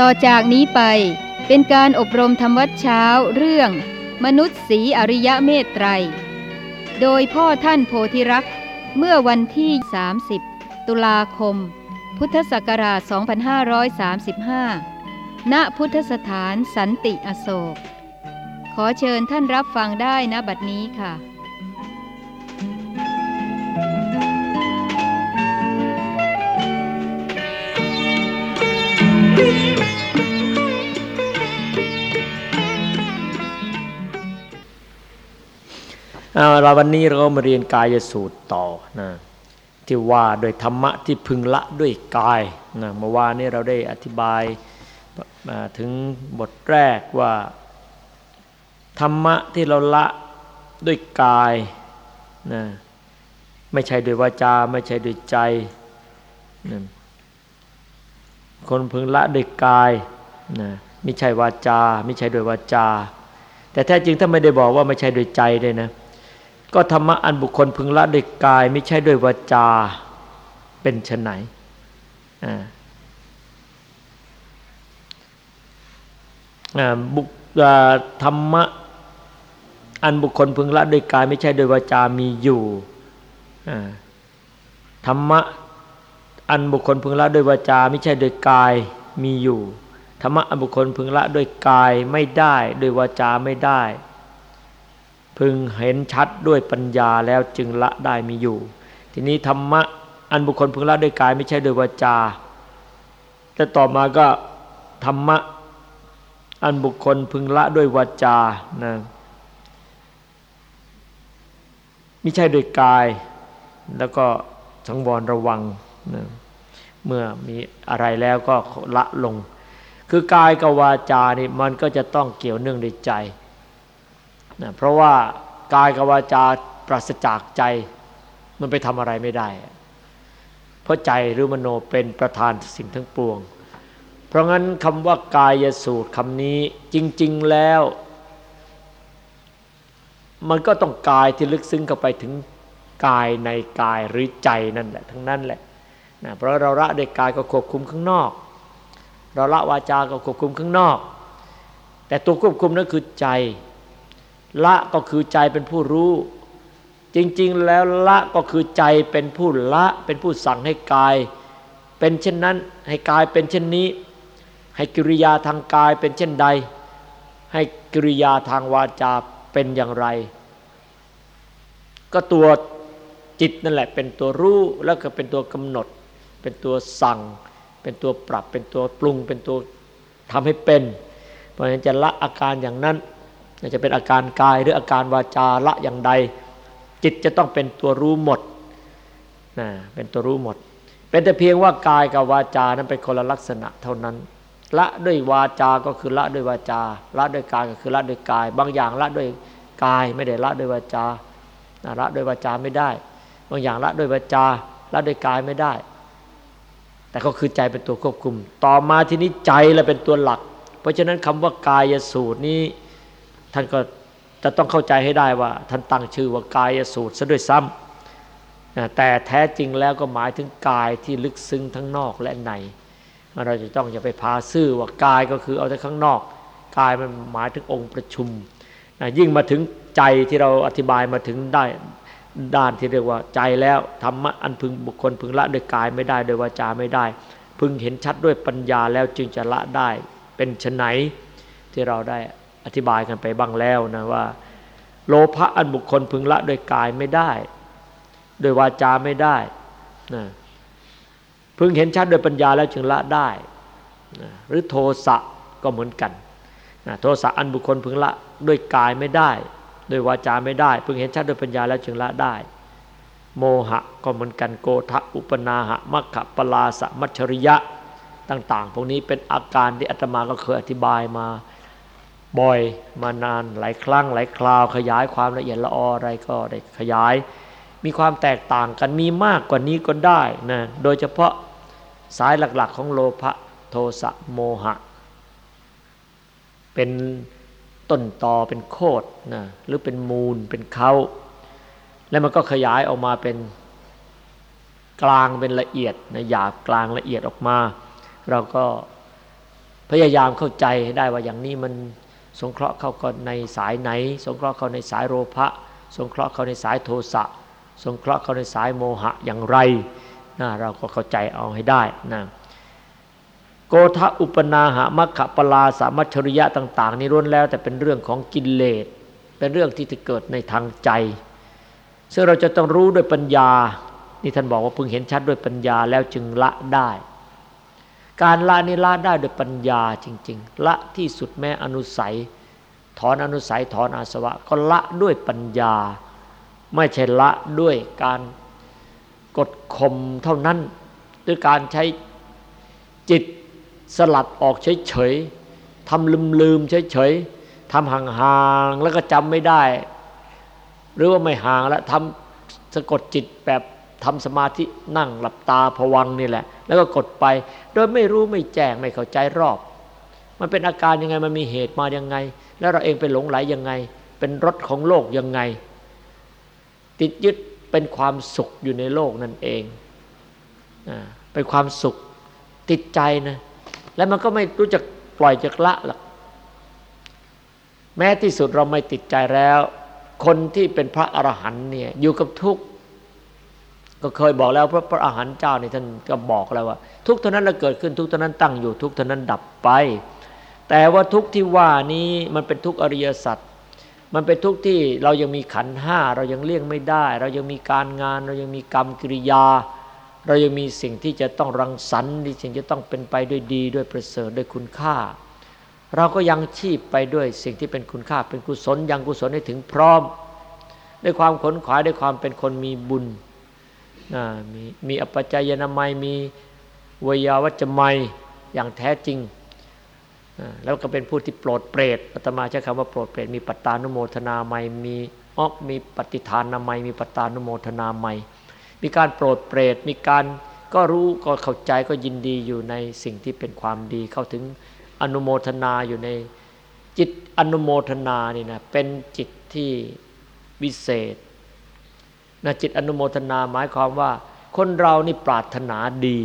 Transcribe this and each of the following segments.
ต่อจากนี้ไปเป็นการอบรมธรรมวัดเช้าเรื่อง มนุษย์สีอริยะเมตไตร โดยพ่อท่านโพธิรักษ์เมื่อวันที่ 30 ตุลาคม พุทธศักราช 2535 ณ พุทธสถานสันติอโศก ขอเชิญท่านรับฟังได้นะบัดนี้ค่ะ เอาเราวันนี้เราก็มาเรียนกายสูตรต่อนะที่ว่าโดยธรรมะที่พึงละด้วยกายนะเมื่อวานนี้เราได้อธิบายมาถึงบทแรกว่า ธรรมะที่เราละด้วยกายนะไม่ใช่ด้วยวาจา ไม่ใช่ด้วยใจนะคนพึงละด้วยกายนะไม่ใช่วาจา ไม่ใช่ด้วยวาจา แต่แท้จริงถ้าไม่ได้บอกว่าไม่ใช่ด้วยใจเลยนะ ก็ธรรมะอันบุคคลพึงละด้วยกาย ไม่ใช่ด้วยวาจาเป็นชนไหนบุธรรมะอันบุคคลพึงละด้วยกาย ไม่ใช่ด้วยวาจามีอยู่ธรรมะอันบุคคลพึงละด้วยวาจา ไม่ใช่ด้วยกายมีอยู่ธรรมะอันบุคคลพึงละด้วยกายไม่ได้ด้วยวาจาไม่ได้ พึงเห็นชัดด้วยปัญญาแล้วจึงละได้มีอยู่ ทีนี้ธรรมะอันบุคคลพึงละด้วยกายไม่ใช่ด้วยวาจา แต่ต่อมาก็ธรรมะอันบุคคลพึงละด้วยวาจานะไม่ใช่ด้วยกาย แล้วก็สังวรระวังนะเมื่อมีอะไรแล้วก็ละลง คือกายกับวาจานี่มันก็จะต้องเกี่ยวเนื่องด้วยใจ นะเพราะว่ากายกับวาจาปราศจากใจมันไปทำอะไรไม่ได้ เพราะใจหรือมโนเป็นประธานสิ่งทั้งปวง เพราะงั้นคำว่ากายสูตรคำนี้จริง ๆแล้ว มันก็ต้องกายที่ลึกซึ้งเข้าไปถึงกายในกายหรือใจนั่นแหละทั้งนั้นแหละนะเพราะเราละได้กายก็ควบคุมข้างนอก เราละวาจาก็ควบคุมข้างนอก แต่ตัวควบคุมนั่นคือใจ ละก็คือใจเป็นผู้รู้ จริง ๆ แล้วละก็คือใจเป็นผู้ละ เป็นผู้สั่งให้กาย เป็นเช่นนั้นให้กายเป็นเช่นนี้ ให้กิริยาทางกายเป็นเช่นใด ให้กิริยาทางวาจาเป็นอย่างไร ก็ตัวจิตนั่นแหละเป็นตัวรู้แล้วก็เป็นตัวกำหนด เป็นตัวสั่ง เป็นตัวปรับ เป็นตัวปรุง เป็นตัวทำให้เป็น เพราะฉะนั้นจะละอาการอย่างนั้น จะเป็นอาการกายหรืออาการวาจาละอย่างใด จิตจะต้องเป็นตัวรู้หมดนะเป็นตัวรู้หมด เป็นแต่เพียงว่ากายกับวาจานั้นเป็นคนละลักษณะเท่านั้น ละด้วยวาจาก็คือละด้วยวาจา ละด้วยกายก็คือละด้วยกาย บางอย่างละด้วยกายไม่ได้ละด้วยวาจาละด้วยวาจาไม่ได้ บางอย่างละด้วยวาจาละด้วยกายไม่ได้ แต่ก็คือใจเป็นตัวควบคุม ต่อมาทีนี้ใจละเป็นตัวหลัก เพราะฉะนั้นคำว่ากายสูตรนี้ ท่านก็จะต้องเข้าใจให้ได้ว่า ท่านตั้งชื่อว่ากายสูตรซะด้วยซ้ำแต่แท้จริงแล้วก็หมายถึงกายที่ลึกซึ้งทั้งนอกและในเราจะต้องอย่าไปพาซื่อว่ากายก็คือเอาแต่ข้างนอกกายมันหมายถึงองค์ประชุม ยิ่งมาถึงใจที่เราอธิบายมาถึงได้ด้านที่เรียกว่าใจแล้วธรรมะอันพึงบุคคลพึงละด้วยกายไม่ได้โดยวาจาไม่ได้ พึงเห็นชัดด้วยปัญญาแล้วจึงจะละได้เป็นชนไหนที่เราได้ อธิบายกันไปบ้างแล้วนะว่า โลภะอันบุคคลพึงละโดยกายไม่ได้ โดยวาจาไม่ได้นะพึงเห็นชัดโดยปัญญาแล้วจึงละได้นะหรือโทสะก็เหมือนกันนะโทสะอันบุคคลพึงละด้วยกายไม่ได้ โดยวาจาไม่ได้ พึงเห็นชัดโดยปัญญาแล้วจึงละได้ โมหะก็เหมือนกันโกทะอุปนาหะมัคคะปลาสะมัชริยะต่าง ๆ พวกนี้เป็นอาการที่อาตมาก็เคยอธิบายมา บ่อยมานานหลายครั้งหลายคราว ขยายความละเอียดละอออะไรก็ได้ขยาย มีความแตกต่างกันมีมากกว่านี้ก็ได้นะโดยเฉพาะสายหลักๆของโลภะโทสะโมหะ เป็นต้นตอเป็นโคดนะหรือเป็นมูลเป็นเขาแล้วมันก็ขยายออกมาเป็นกลางเป็นละเอียดนะหยาบกลางละเอียดออกมา เราก็พยายามเข้าใจได้ว่าอย่างนี้มัน สงเคราะห์เขาก็ในสายไหน สงเคราะห์เขาในสายโลภะสงเคราะห์เขาในสายโทสะสงเคราะห์เขาในสายโมหะอย่างไรนะเราก็เข้าใจเอาให้ได้นะโกทะอุปนาหะมัคคะปลาสามัชริยะต่าง ๆ นี่ล้วนแล้วแต่เป็นเรื่องของกิเลสเป็นเรื่องที่จะเกิดในทางใจ ซึ่งเราจะต้องรู้ด้วยปัญญา นี่ท่านบอกว่าพึงเห็นชัดด้วยปัญญาแล้วจึงละได้ การละนี่ละได้ด้วยปัญญาจริง ๆ ละที่สุดแม้อนุสัย ถอนอนุสัยถอนอาสวะ ก็ละด้วยปัญญา ไม่ใช่ละด้วยการกดข่มเท่านั้นด้วยการใช้จิตสลัดออกเฉยๆทำลืมๆเฉยๆทำห่างๆแล้วก็จำไม่ได้ หรือว่าไม่ห่างแล้วทำสะกดจิตแบบ ทำสมาธินั่งหลับตาผวังนี่แหละ แล้วก็กดไป โดยไม่รู้ไม่แจ้งไม่เข้าใจรอบ มันเป็นอาการยังไงมันมีเหตุมายังไง แล้วเราเองเป็นหลงไหลยังไง เป็นรถของโลกยังไง ติดยึดเป็นความสุขอยู่ในโลกนั่นเองเป็นความสุขติดใจนะแล้วมันก็ไม่รู้จักปล่อยจักละหรอกแม้ที่สุดเราไม่ติดใจแล้ว คนที่เป็นพระอรหันต์เนี่ยอยู่กับทุกข์ ก็เคยบอกแล้วพระพระอรหันต์เจ้านี่ท่านก็บอกแล้วว่า ทุกเท่านั้นเราเกิดขึ้นทุกเท่านั้นตั้งอยู่ทุกเท่านั้นดับไป แต่ว่าทุกที่ว่านี้มันเป็นทุกอริยสัจมันเป็นทุกที่เรายังมีขันห้าเรายังเลี่ยงไม่ได้ เรายังมีการงาน เรายังมีกรรมกิริยา เรายังมีสิ่งที่จะต้องรังสรรค์ที่สิ่งจะต้องเป็นไปด้วยดีด้วยประเสริฐด้วยคุณค่า เราก็ยังชีพไปด้วยสิ่งที่เป็นคุณค่า เป็นกุศลยังกุศลให้ถึงพร้อม ด้วยความขนขวายด้วยความเป็นคนมีบุญ มีมีอปัจจยนามัยมีวยาวัจมัยอย่างแท้จริง แล้วก็เป็นผู้ที่โปรดเปรตอาตมาใช้คำว่าโปรดเปรตมีปัตตานุโมทนาไมมีออกมีปฏิทานนามัยมีปัตตานุโมทนาไมมีการโปรดเปรตมีการก็รู้ก็เข้าใจก็ยินดีอยู่ในสิ่งที่เป็นความดีเข้าถึงอนุโมทนาอยู่ในจิตอนุโมทนานี่นะเป็นจิตที่วิเศษ นะจิตอนุโมทนาหมายความว่า คนเรานี่ปรารถนาดี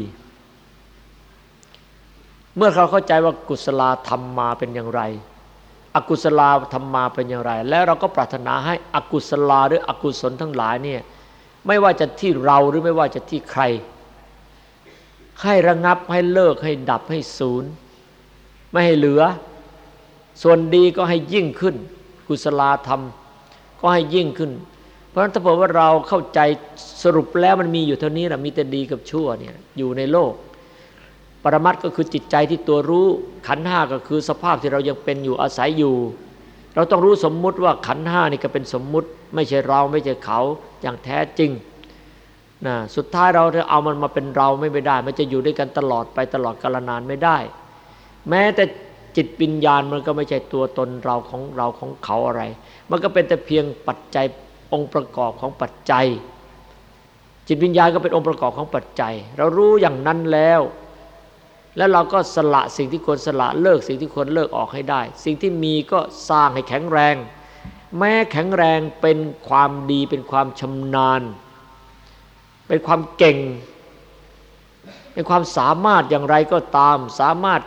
เมื่อเราเข้าใจว่ากุศลธรรมมาเป็นอย่างไร อกุศลธรรมมาเป็นอย่างไร แล้วเราก็ปรารถนาให้อกุศลาหรืออกุศลทั้งหลายเนี่ยไม่ว่าจะที่เราหรือไม่ว่าจะที่ใคร ให้ระงับให้เลิกให้ดับให้ศูนย์ไม่ให้เหลือ ส่วนดีก็ให้ยิ่งขึ้น กุศลธรรม ก็ให้ยิ่งขึ้น ราะฉะนั้นถ้าบอกว่าเราเข้าใจสรุปแล้วมันมีอยู่เท่านี้แหละมีแต่ดีกับชั่วเนี่ยอยู่ในโลก ปรมัตก็คือจิตใจที่ตัวรู้ ขันห้าก็คือสภาพที่เรายังเป็นอยู่อาศัยอยู่ เราต้องรู้สมมุติว่าขันห้านี่ก็เป็นสมมุติ ไม่ใช่เราไม่ใช่เขาอย่างแท้จริงนะสุดท้ายเราจะเอามันมาเป็นเราไม่ได้ มันจะอยู่ด้วยกันตลอดไปตลอดกาลนานไม่ได้ แม้แต่จิตวิญญาณมันก็ไม่ใช่ตัวตนเราของเราของเขาอะไร มันก็เป็นแต่เพียงปัจจัย องค์ประกอบของปัจจัย จิตวิญญาณก็เป็นองค์ประกอบของปัจจัย เรารู้อย่างนั้นแล้ว แล้วเราก็สละสิ่งที่ควรสละเลิกสิ่งที่ควรเลิกออกให้ได้ สิ่งที่มีก็สร้างให้แข็งแรง แม้แข็งแรงเป็นความดีเป็นความชำนาญ เป็นความเก่ง เป็นความสามารถอย่างไรก็ตาม สามารถ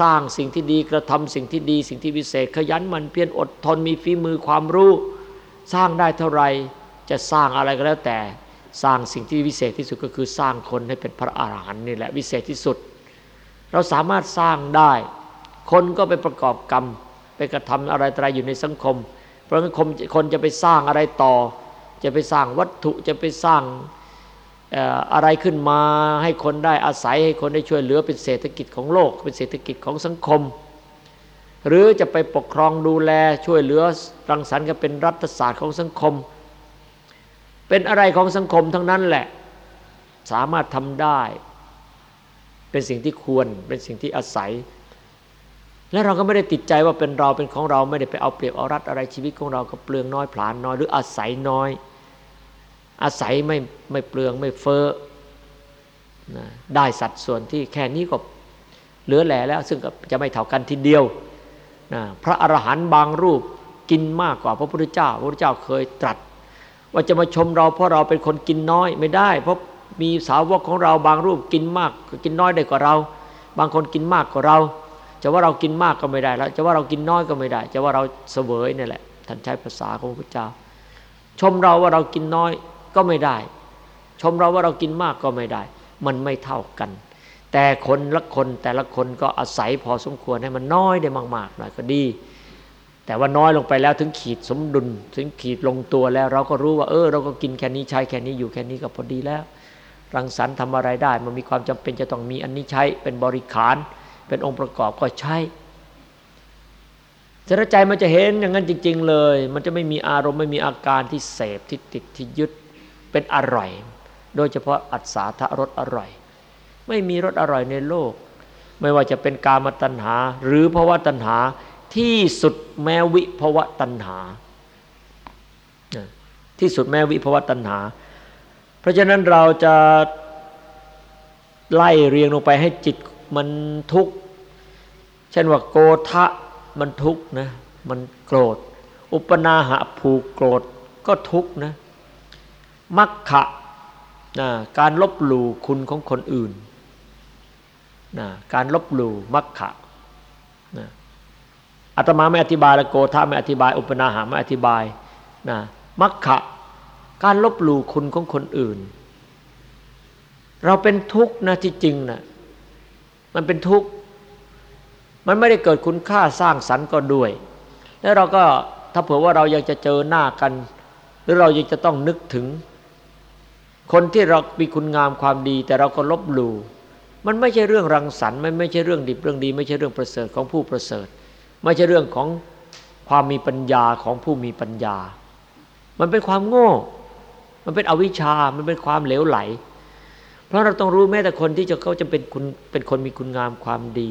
สร้างสิ่งที่ดีกระทำสิ่งที่ดี สิ่งที่วิเศษขยันมันเพียรอดทนมีฝีมือความรู้ สร้างได้เท่าไรจะสร้างอะไรก็แล้วแต่ สร้างสิ่งที่วิเศษที่สุดก็คือสร้างคนให้เป็นพระอาหารหันต์นี่แหละวิเศษที่สุด เราสามารถสร้างได้ คนก็ไปประกอบกรรม ไปกระทำอะไรอะไรอยู่ในสังคม เพราะงั้นคนจะไปสร้างอะไรต่อ จะไปสร้างวัตถุจะไปสร้างอะไรขึ้นมาให้คนได้อาศัยให้คนได้ช่วยเหลือเป็นเศรษฐกิจของโลก เป็นเศรษฐกิจของสังคม หรือจะไปปกครองดูแลช่วยเหลือรังสรรค์กันเป็นรัฐศาสตร์ของสังคม เป็นอะไรของสังคมทั้งนั้นแหละ สามารถทำได้ เป็นสิ่งที่ควรเป็นสิ่งที่อาศัย และเราก็ไม่ได้ติดใจว่าเป็นเราเป็นของเราไม่ได้ไปเอาเปรียบเอารัดอะไรชีวิตของเราก็เปลืองน้อยผลานน้อยหรืออาศัยน้อย อาศัยไม่ไม่เปลืองไม่เฟ้อนะได้สัดส่วนที่แค่นี้ก็เหลือแหล่แล้ว ซึ่งก็จะไม่เท่ากันทีเดียว พระอรหันต์บางรูปกินมากกว่าพระพุทธเจ้า พระพุทธเจ้าเคยตรัส ว่าจะมาชมเราเพราะเราเป็นคนกินน้อยไม่ได้ เพราะมีสาวกของเราบางรูปกินมากกินน้อยได้กว่าเรา บางคนกินมากกว่าเรา จะว่าเรากินมากก็ไม่ได้แล้ว จะว่าเรากินน้อยก็ไม่ได้ จะว่าเราเสวยนี่แหละท่านใช้ภาษาของพระพุทธเจ้า ชมเราว่าเรากินน้อยก็ไม่ได้ ชมเราว่าเรากินมากก็ไม่ได้ มันไม่เท่ากัน แต่คนละคนแต่ละคนก็อาศัยพอสมควรให้มันน้อยได้มากๆหน่อยก็ดี แต่ว่าน้อยลงไปแล้วถึงขีดสมดุล ถึงขีดลงตัวแล้ว เราก็รู้ว่าเออ เราก็กินแค่นี้ใช้แค่นี้อยู่แค่นี้ก็พอดีแล้ว รังสรรค์ทำอะไรได้ มันมีความจำเป็นจะต้องมีอันนี้ใช้เป็นบริขาร เป็นองค์ประกอบก็ใช้สใจมันจะเห็นอย่างนั้นจริง ๆ เลย มันจะไม่มีอารมณ์ไม่มีอาการที่เสพที่ติดที่ยึดเป็นอร่อย โดยเฉพาะอัศาทะรสอร่อย ไม่มีรสอร่อยในโลก ไม่ว่าจะเป็นกามตัณหา หรือภาวะตัณหาที่สุดแม้วิภวะตัณหา ที่สุดแม้วิภวะตัณหา เพราะฉะนั้นเราจะไล่เรียงลงไปให้จิตมันทุกข์เช่นว่าโกทะมันทุกข์นะมันโกรธ อุปนาหะผูกโกรธก็ทุกข์นะมักขะนะการลบหลู่คุณของคนอื่น นะการลบหลู่มักขะนะอาตมาไม่อธิบายละโกธาไม่อธิบาย อุปนาหาไม่อธิบายนะมักขะ การลบหลู่คุณของคนอื่น เราเป็นทุกข์นะที่จริงนะมันเป็นทุกข์มันไม่ได้เกิดคุณค่าสร้างสรรค์ก็ด้วย แล้วเราก็ถ้าเผื่อว่าเรายังจะเจอหน้ากัน หรือเรายังจะต้องนึกถึง คนที่เรามีคุณงามความดี แต่เราก็ลบหลู่ มันไม่ใช่เรื่องรังสรรค์มันไม่ใช่เรื่องดิบเรื่องดี ไม่ใช่เรื่องประเสริฐของผู้ประเสริฐ ไม่ใช่เรื่องของความมีปัญญาของผู้มีปัญญา มันเป็นความโง่ มันเป็นอวิชชา มันเป็นความเหลวไหล เพราะเราต้องรู้แม้แต่คนที่จะเขาจะเป็นคุณเป็นคนมีคุณงามความดี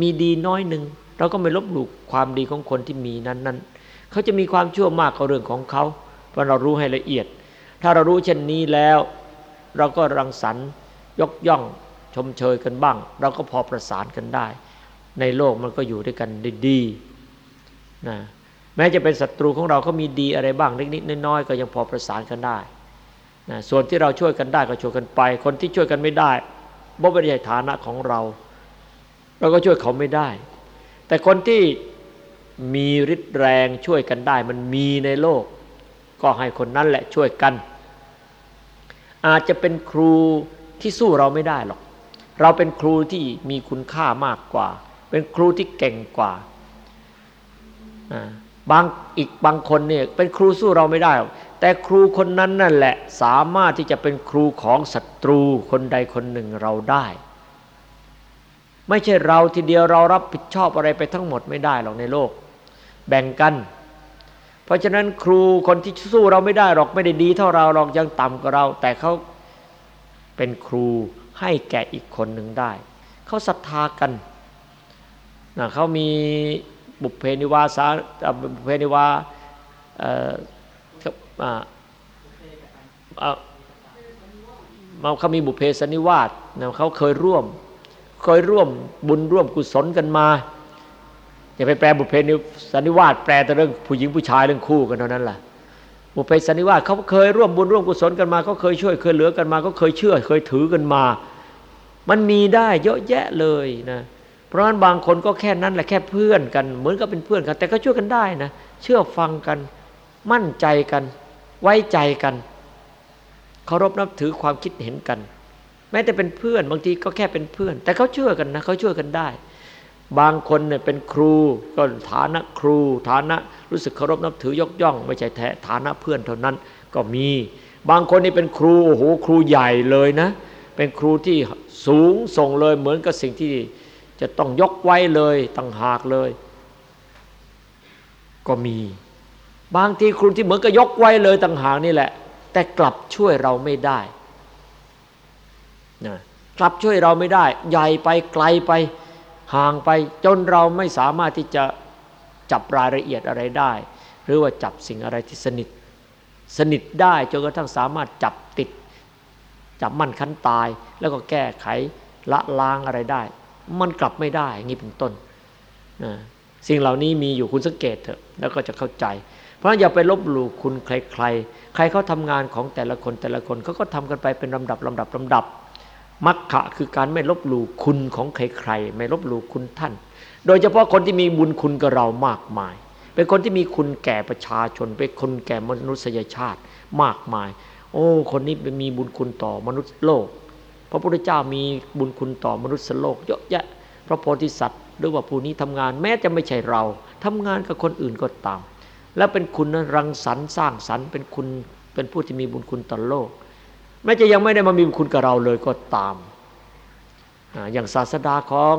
มีดีน้อยหนึ่งเราก็ไม่ลบหลู่ความดีของคนที่มีนั้นนั้นเขาจะมีความชั่วมากก็เรื่องของเขา เพราะเรารู้ให้ละเอียด ถ้าเรารู้เช่นนี้แล้ว เราก็รังสรรค์ยกย่อง ชมเชยกันบ้าง เราก็พอประสานกันได้ ในโลกมันก็อยู่ด้วยกันดีๆนะแม้จะเป็นศัตรูของเราก็มีดีอะไรบ้างเล็กๆน้อยๆก็ยังพอประสานกันได้นะส่วนที่เราช่วยกันได้ก็ช่วยกันไป คนที่ช่วยกันไม่ได้บ่ไม่ใช่ฐานะของเรา เราก็ช่วยเขาไม่ได้ แต่คนที่มีฤทธิ์แรงช่วยกันได้ มันมีในโลก ก็ให้คนนั้นแหละช่วยกัน อาจจะเป็นครูที่สู้เราไม่ได้หรอก เราเป็นครูที่มีคุณค่ามากกว่า เป็นครูที่เก่งกว่าบางอีกบางคนเนี่ยเป็นครูสู้เราไม่ได้ แต่ครูคนนั้นนั่นแหละสามารถที่จะเป็นครูของศัตรูคนใดคนหนึ่งเราได้ ไม่ใช่เราทีเดียวเรารับผิดชอบอะไรไปทั้งหมดไม่ได้หรอกในโลก แบ่งกัน เพราะฉะนั้นครูคนที่สู้เราไม่ได้หรอกไม่ได้ดีเท่าเราหรอกยังต่ำกว่าเรา แต่เขาเป็นครู ให้แก่อีกคนหนึ่งได้ เขาศรัทธากันนะเขามีบุพเพนิวาสาบุพเพนิวาเขามีบุพเพสนิวาสเขาเคยร่วม เคยร่วมบุญร่วมกุศลกันมาอย่าไปแปลบุพเพนิสันนิวาสแปลแต่เรื่องผู้หญิงผู้ชายเรื่องคู่กันเท่านั้นแหละ บุเพสันนิวาสเขาเคยร่วมบุญร่วมกุศลกันมาเขาเคยช่วยเคยเหลือกันมาเขาเคยเชื่อ เคยถือกันมา มันมีได้เยอะแยะเลยนะเพราะฉะนั้นบางคนก็แค่นั้นแหละแค่เพื่อนกัน เหมือนกับเป็นเพื่อนกัน แต่ก็ช่วยกันได้นะเชื่อฟังกัน มั่นใจกัน ไว้ใจกันเคารพนับถือความคิดเห็นกัน แม้แต่เป็นเพื่อนบางทีก็แค่เป็นเพื่อน แต่เขาเชื่อกันนะเขาช่วยกันได้ บางคนเนี่ยเป็นครูก็ฐานะครู ฐานะรู้สึกเคารพนับถือยกย่อง ไม่ใช่แท้ฐานะเพื่อนเท่านั้นก็มี บางคนนี่เป็นครูโอ้โหครูใหญ่เลยนะ เป็นครูที่สูงส่งเลยเหมือนกับสิ่งที่จะต้องยกไว้เลยต่างหากเลย ก็มี บางทีครูที่เหมือนกับยกไว้เลยต่างหากนี่แหละ แต่กลับช่วยเราไม่ได้นะกลับช่วยเราไม่ได้ ใหญ่ไปไกลไป ห่างไปจนเราไม่สามารถที่จะจับรายละเอียดอะไรได้ หรือว่าจับสิ่งอะไรที่สนิท สนิทได้จนกระทั่งสามารถจับติด จับมั่นคันตาย แล้วก็แก้ไขละล้างอะไรได้ มันกลับไม่ได้งี้เป็นต้นนะสิ่งเหล่านี้มีอยู่คุณสังเกตเถอะแล้วก็จะเข้าใจ เพราะอย่าไปลบหลู่คุณใครใครใครเขาทำงานของแต่ละคนแต่ละคนเขาก็ทำกันไปเป็นลำดับลำดับลำดับ มัคคะคือการไม่ลบหลู่คุณของใครๆ ไม่ลบหลู่คุณท่าน โดยเฉพาะคนที่มีบุญคุณกับเรามากมาย เป็นคนที่มีคุณแก่ประชาชน เป็นคนแก่มนุษยชาติมากมาย โอ้ คนนี้มีบุญคุณต่อมนุษย์โลก พระพุทธเจ้ามีบุญคุณต่อมนุษย์โลก เยอะแยะ พระโพธิสัตว์หรือว่าผู้นี้ทำงานแม้จะไม่ใช่เราทำงานกับคนอื่นก็ตาม แล้วเป็นคุณรังสรรค์สร้างสรรค์ เป็นคุณเป็นผู้ที่มีบุญคุณต่อโลก แม้จะยังไม่ได้มามีบุญคุณกับเราเลยก็ตาม อย่างศาสดาของ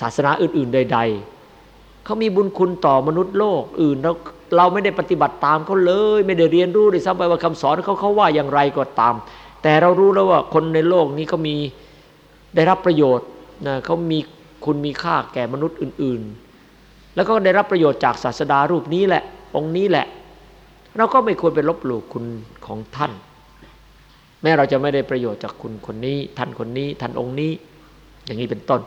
ศาสนาอื่น ๆ ใด ๆ เขามีบุญคุณต่อมนุษย์โลกอื่นเราเราไม่ได้ปฏิบัติตามเขาเลย ไม่ได้เรียนรู้เลยซ้ำไปว่าคำสอนเขาเขาว่าอย่างไรก็ตาม แต่เรารู้แล้วว่าคนในโลกนี้เขามีได้รับประโยชน์นะเขามีคุณมีค่าแก่มนุษย์อื่น ๆ แล้วก็ได้รับประโยชน์จากศาสดารูปนี้แหละ องค์นี้แหละ เราก็ไม่ควรไปลบหลู่คุณของท่าน แม้เราจะไม่ได้ประโยชน์จากคุณคนนี้ ท่านคนนี้ท่านองค์นี้ อย่างนี้เป็นต้น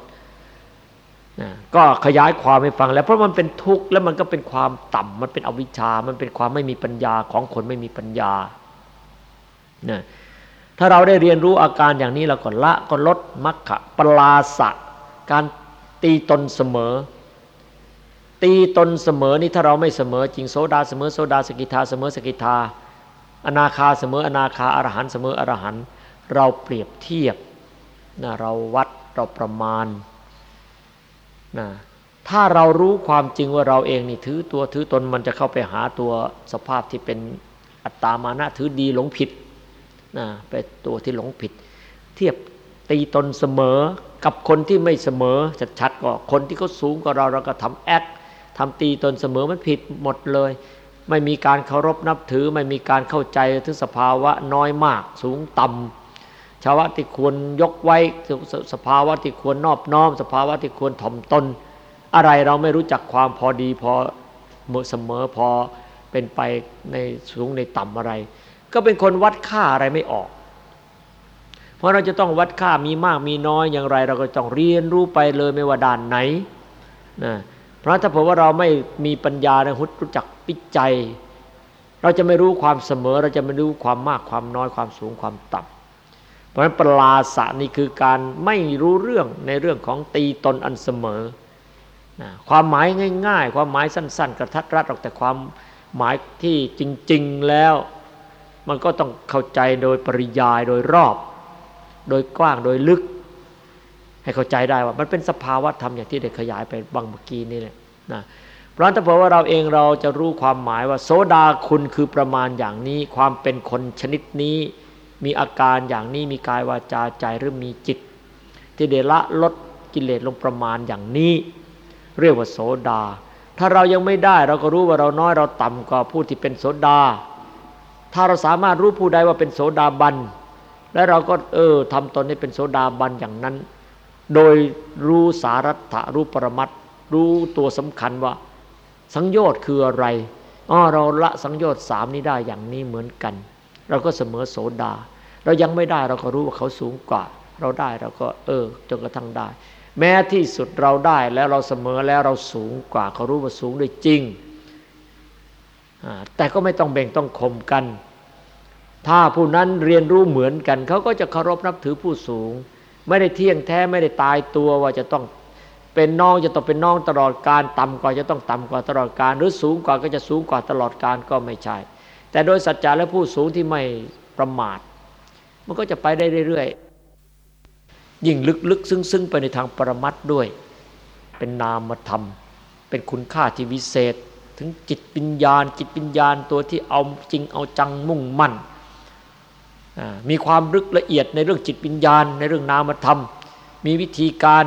นะก็ขยายความให้ฟังแล้วเพราะมันเป็นทุกข์แล้วมันก็เป็นความต่ำมันเป็นอวิชชา มันเป็นความไม่มีปัญญาของคนไม่มีปัญญานะถ้าเราได้เรียนรู้อาการอย่างนี้เราก็ละก็ลดมัคคะปลาสะ การตีตนเสมอ ตีตนเสมอนี่ถ้าเราไม่เสมอจริงโสดาเสมอโสดาสกิทาเสมอสกิทา อนาคาเสมออนาคาอรหันต์เสมออรหันต์เราเปรียบเทียบนะเราวัดเราประมาณนะถ้าเรารู้ความจริงว่าเราเองนี่ถือตัวถือตนมันจะเข้าไปหาตัวสภาพที่เป็นอัตตามานะถือดีหลงผิดนะไปตัวที่หลงผิด เทียบตีตนเสมอกับคนที่ไม่เสมอชัดๆก็คนที่เขาสูงกว่าเราเราก็ทำแอคทำตีตนเสมอมันผิดหมดเลย ไม่มีการเคารพนับถือ ไม่มีการเข้าใจถึงสภาวะน้อยมาก สูงต่ำชาวะที่ควรยกไว้สภาวะที่ควรนอบน้อม สภาวะที่ควรถ่อมตน อะไรเราไม่รู้จักความพอดีพอเมื่อเสมอพอเป็นไปในสูงในต่ำอะไร ก็เป็นคนวัดค่าอะไรไม่ออก เพราะเราจะต้องวัดค่ามีมากมีน้อยอย่างไร เราก็ต้องเรียนรู้ไปเลยไม่ว่าด้านไหนนะ เพราะถ้าเผื่อว่าเราไม่มีปัญญาในหุดรู้จักปิจัย เราจะไม่รู้ความเสมอ เราจะไม่รู้ความมากความน้อยความสูงความต่ำเพราะฉะนั้นปลาสะนี่คือการไม่รู้เรื่องในเรื่องของตีตนอันเสมอความหมายง่าย ๆ ความหมายสั้น ๆ กระทัดรัดออกแต่ความหมายที่จริง ๆแล้ว มันก็ต้องเข้าใจโดยปริยายโดยรอบ โดยกว้างโดยลึก ให้เข้าใจได้ว่ามันเป็นสภาวะธรรมอย่างที่ได้ขยายไปบางเมื่อกี้นี่แหละนะเพราะถ้าเผื่อว่าเราเองเราจะรู้ความหมายว่า โสดาคุณคือประมาณอย่างนี้ ความเป็นคนชนิดนี้ มีอาการอย่างนี้มีกายวาจาใจหรือมีจิต ที่เดละลดกิเลสลงประมาณอย่างนี้ เรียกว่าโสดา ถ้าเรายังไม่ได้เราก็รู้ว่าเราน้อยเราต่ำกว่าผู้ที่เป็นโสดา ถ้าเราสามารถรู้ผู้ใดว่าเป็นโสดาบันและเราก็เออทำตนให้เป็นโสดาบันอย่างนั้น โดยรู้สารัตรู้ปรมัตรู้ตัวสำคัญว่า สังโยชน์คืออะไรอ๋อเราละสังโยชน์สามนี้ได้อย่างนี้เหมือนกัน เราก็เสมอโสดา เรายังไม่ได้เราก็รู้ว่าเขาสูงกว่า เราได้เราก็เออจนกระทั่งได้ แม้ที่สุดเราได้แล้วเราเสมอแล้วเราสูงกว่าเขารู้ว่าสูงด้วยจริง แต่ก็ไม่ต้องแบ่งต้องข่มกัน ถ้าผู้นั้นเรียนรู้เหมือนกัน เขาก็จะเคารพนับถือผู้สูง ไม่ได้เที่ยงแท้ไม่ได้ตายตัวว่าจะต้องเป็นน้องจะต้องเป็นน้องตลอดการต่ำกว่าจะต้องต่ำกว่าตลอดการหรือสูงกว่าก็จะสูงกว่าตลอดการก็ไม่ใช่ แต่โดยสัจจะและผู้สูงที่ไม่ประมาท มันก็จะไปได้เรื่อยๆยิ่งลึกๆซึ้งๆไปในทางปรมัตด้วย เป็นนามธรรม เป็นคุณค่าที่วิเศษ ถึงจิตวิญญาณจิตวิญญาณตัวที่เอาจริงเอาจังมุ่งมั่น มีความลึกละเอียดในเรื่องจิตวิญญาณ ในเรื่องนามธรรม มีวิธีการ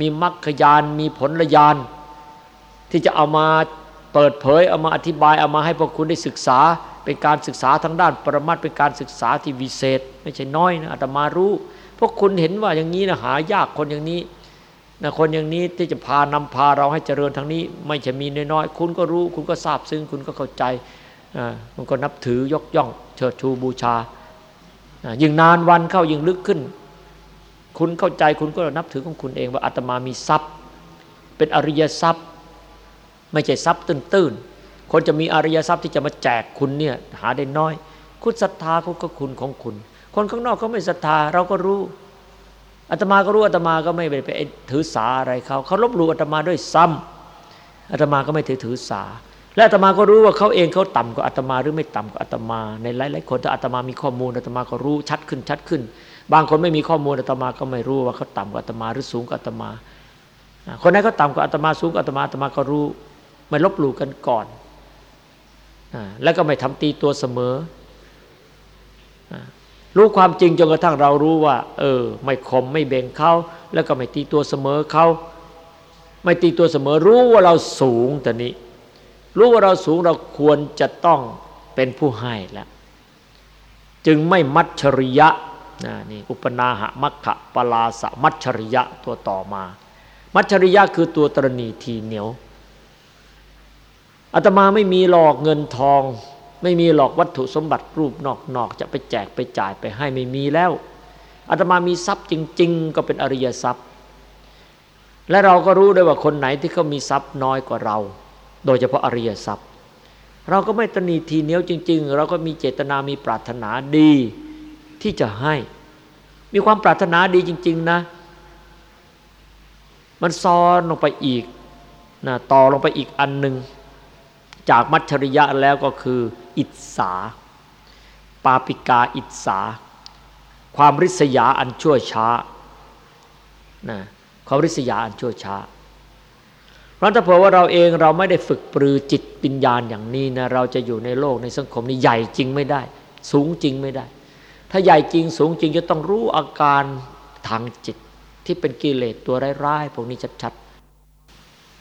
มีมรรคยาน มีผลยาน ที่จะเอามาเปิดเผย เอามาอธิบาย เอามาให้พวกคุณได้ศึกษา เป็นการศึกษาทางด้านปรมัตเป็นการศึกษาที่วิเศษ ไม่ใช่น้อยนะอาตมารู้ พวกคุณเห็นว่าอย่างนี้นะหายากคนอย่างนี้นะคนอย่างนี้ที่จะพานำพาเราให้เจริญทางนี้ ไม่ใช่มีน้อยๆ คุณก็รู้ คุณก็ทราบซึ้ง คุณก็เข้าใจ มันก็นับถือยกย่อง เชิดชูบูชา ยิ่งนานวันเข้ายิ่งลึกขึ้น คุณเข้าใจคุณก็นับถือของคุณเองว่าอาตมามีทรัพย์ เป็นอริยทรัพย์ ไม่ใช่ทรัพย์ตื้นๆคนจะมีอริยทรัพย์ที่จะมาแจกคุณเนี่ยหาได้น้อย คุณศรัทธาคุณก็คุณของคุณ คนข้างนอกเขาไม่ศรัทธาเราก็รู้อาตมาก็รู้อาตมาก็ไม่ไปถือสาอะไรเขาเขาลบหลู่อาตมาด้วยซ้ำอาตมาก็ไม่ถือถือสา และอาตมาก็รู้ว่าเขาเองเขาต่ำกว่าอาตมาหรือไม่ต่ำกว่าอาตมา ในหลายๆคนถ้าอาตมามีข้อมูลอาตมาก็รู้ชัดขึ้นชัดขึ้น บางคนไม่มีข้อมูลอาตมาก็ไม่รู้ว่าเขาต่ำกว่าอาตมาหรือสูงกว่าอาตมาคนไหนเขาต่ำกว่าอาตมาสูงกว่าอาตมาอาตมาก็รู้ไม่ลบหลู่กันก่อนแล้วก็ไม่ทำตีตัวเสมอ รู้ความจริงจนกระทั่งเรารู้ว่า เออ ไม่คมไม่เบ่งเขาแล้วก็ไม่ตีตัวเสมอเขาไม่ตีตัวเสมอรู้ว่าเราสูงแต่นี้ รู้ว่าเราสูงเราควรจะต้องเป็นผู้ให้แล้วจึงไม่มัชริยะนี่อุปนาหะมัคคะปลาสะมัชริยะตัวต่อมา มัชชริยะคือตัวตรณีทีเหนียวอาตมาไม่มีหลอกเงินทอง ไม่มีหลอกวัตถุสมบัติรูปนอกๆจะไปแจกไปจ่ายไปให้ไม่มีแล้วอาตมามีทรัพย์จริง ๆ ก็เป็นอริยทรัพย์ และเราก็รู้ด้วยว่าคนไหนที่เขามีทรัพย์น้อยกว่าเรา โดยเฉพาะอริยทรัพย์ เราก็ไม่ตนีทีเหนียวจริง ๆ เราก็มีเจตนามีปรารถนาดีที่จะให้ มีความปรารถนาดีจริง ๆนะ มันซ้อนลงไปอีกนะต่อลงไปอีกอันหนึ่งจากมัชชริยะแล้วก็คือ อิสา ปาปิกาอิสา ความริษยาอันชั่วช้านะความริษยาอันชั่วช้า เพราะถ้าเผื่อว่าเราเองเราไม่ได้ฝึกปรือจิตปัญญาอย่างนี้นะเราจะอยู่ในโลกในสังคมนี้ใหญ่จริงไม่ได้ สูงจริงไม่ได้ ถ้าใหญ่จริงสูงจริงจะต้องรู้อาการทางจิตที่เป็นกิเลสตัวร้ายๆพวกนี้ชัด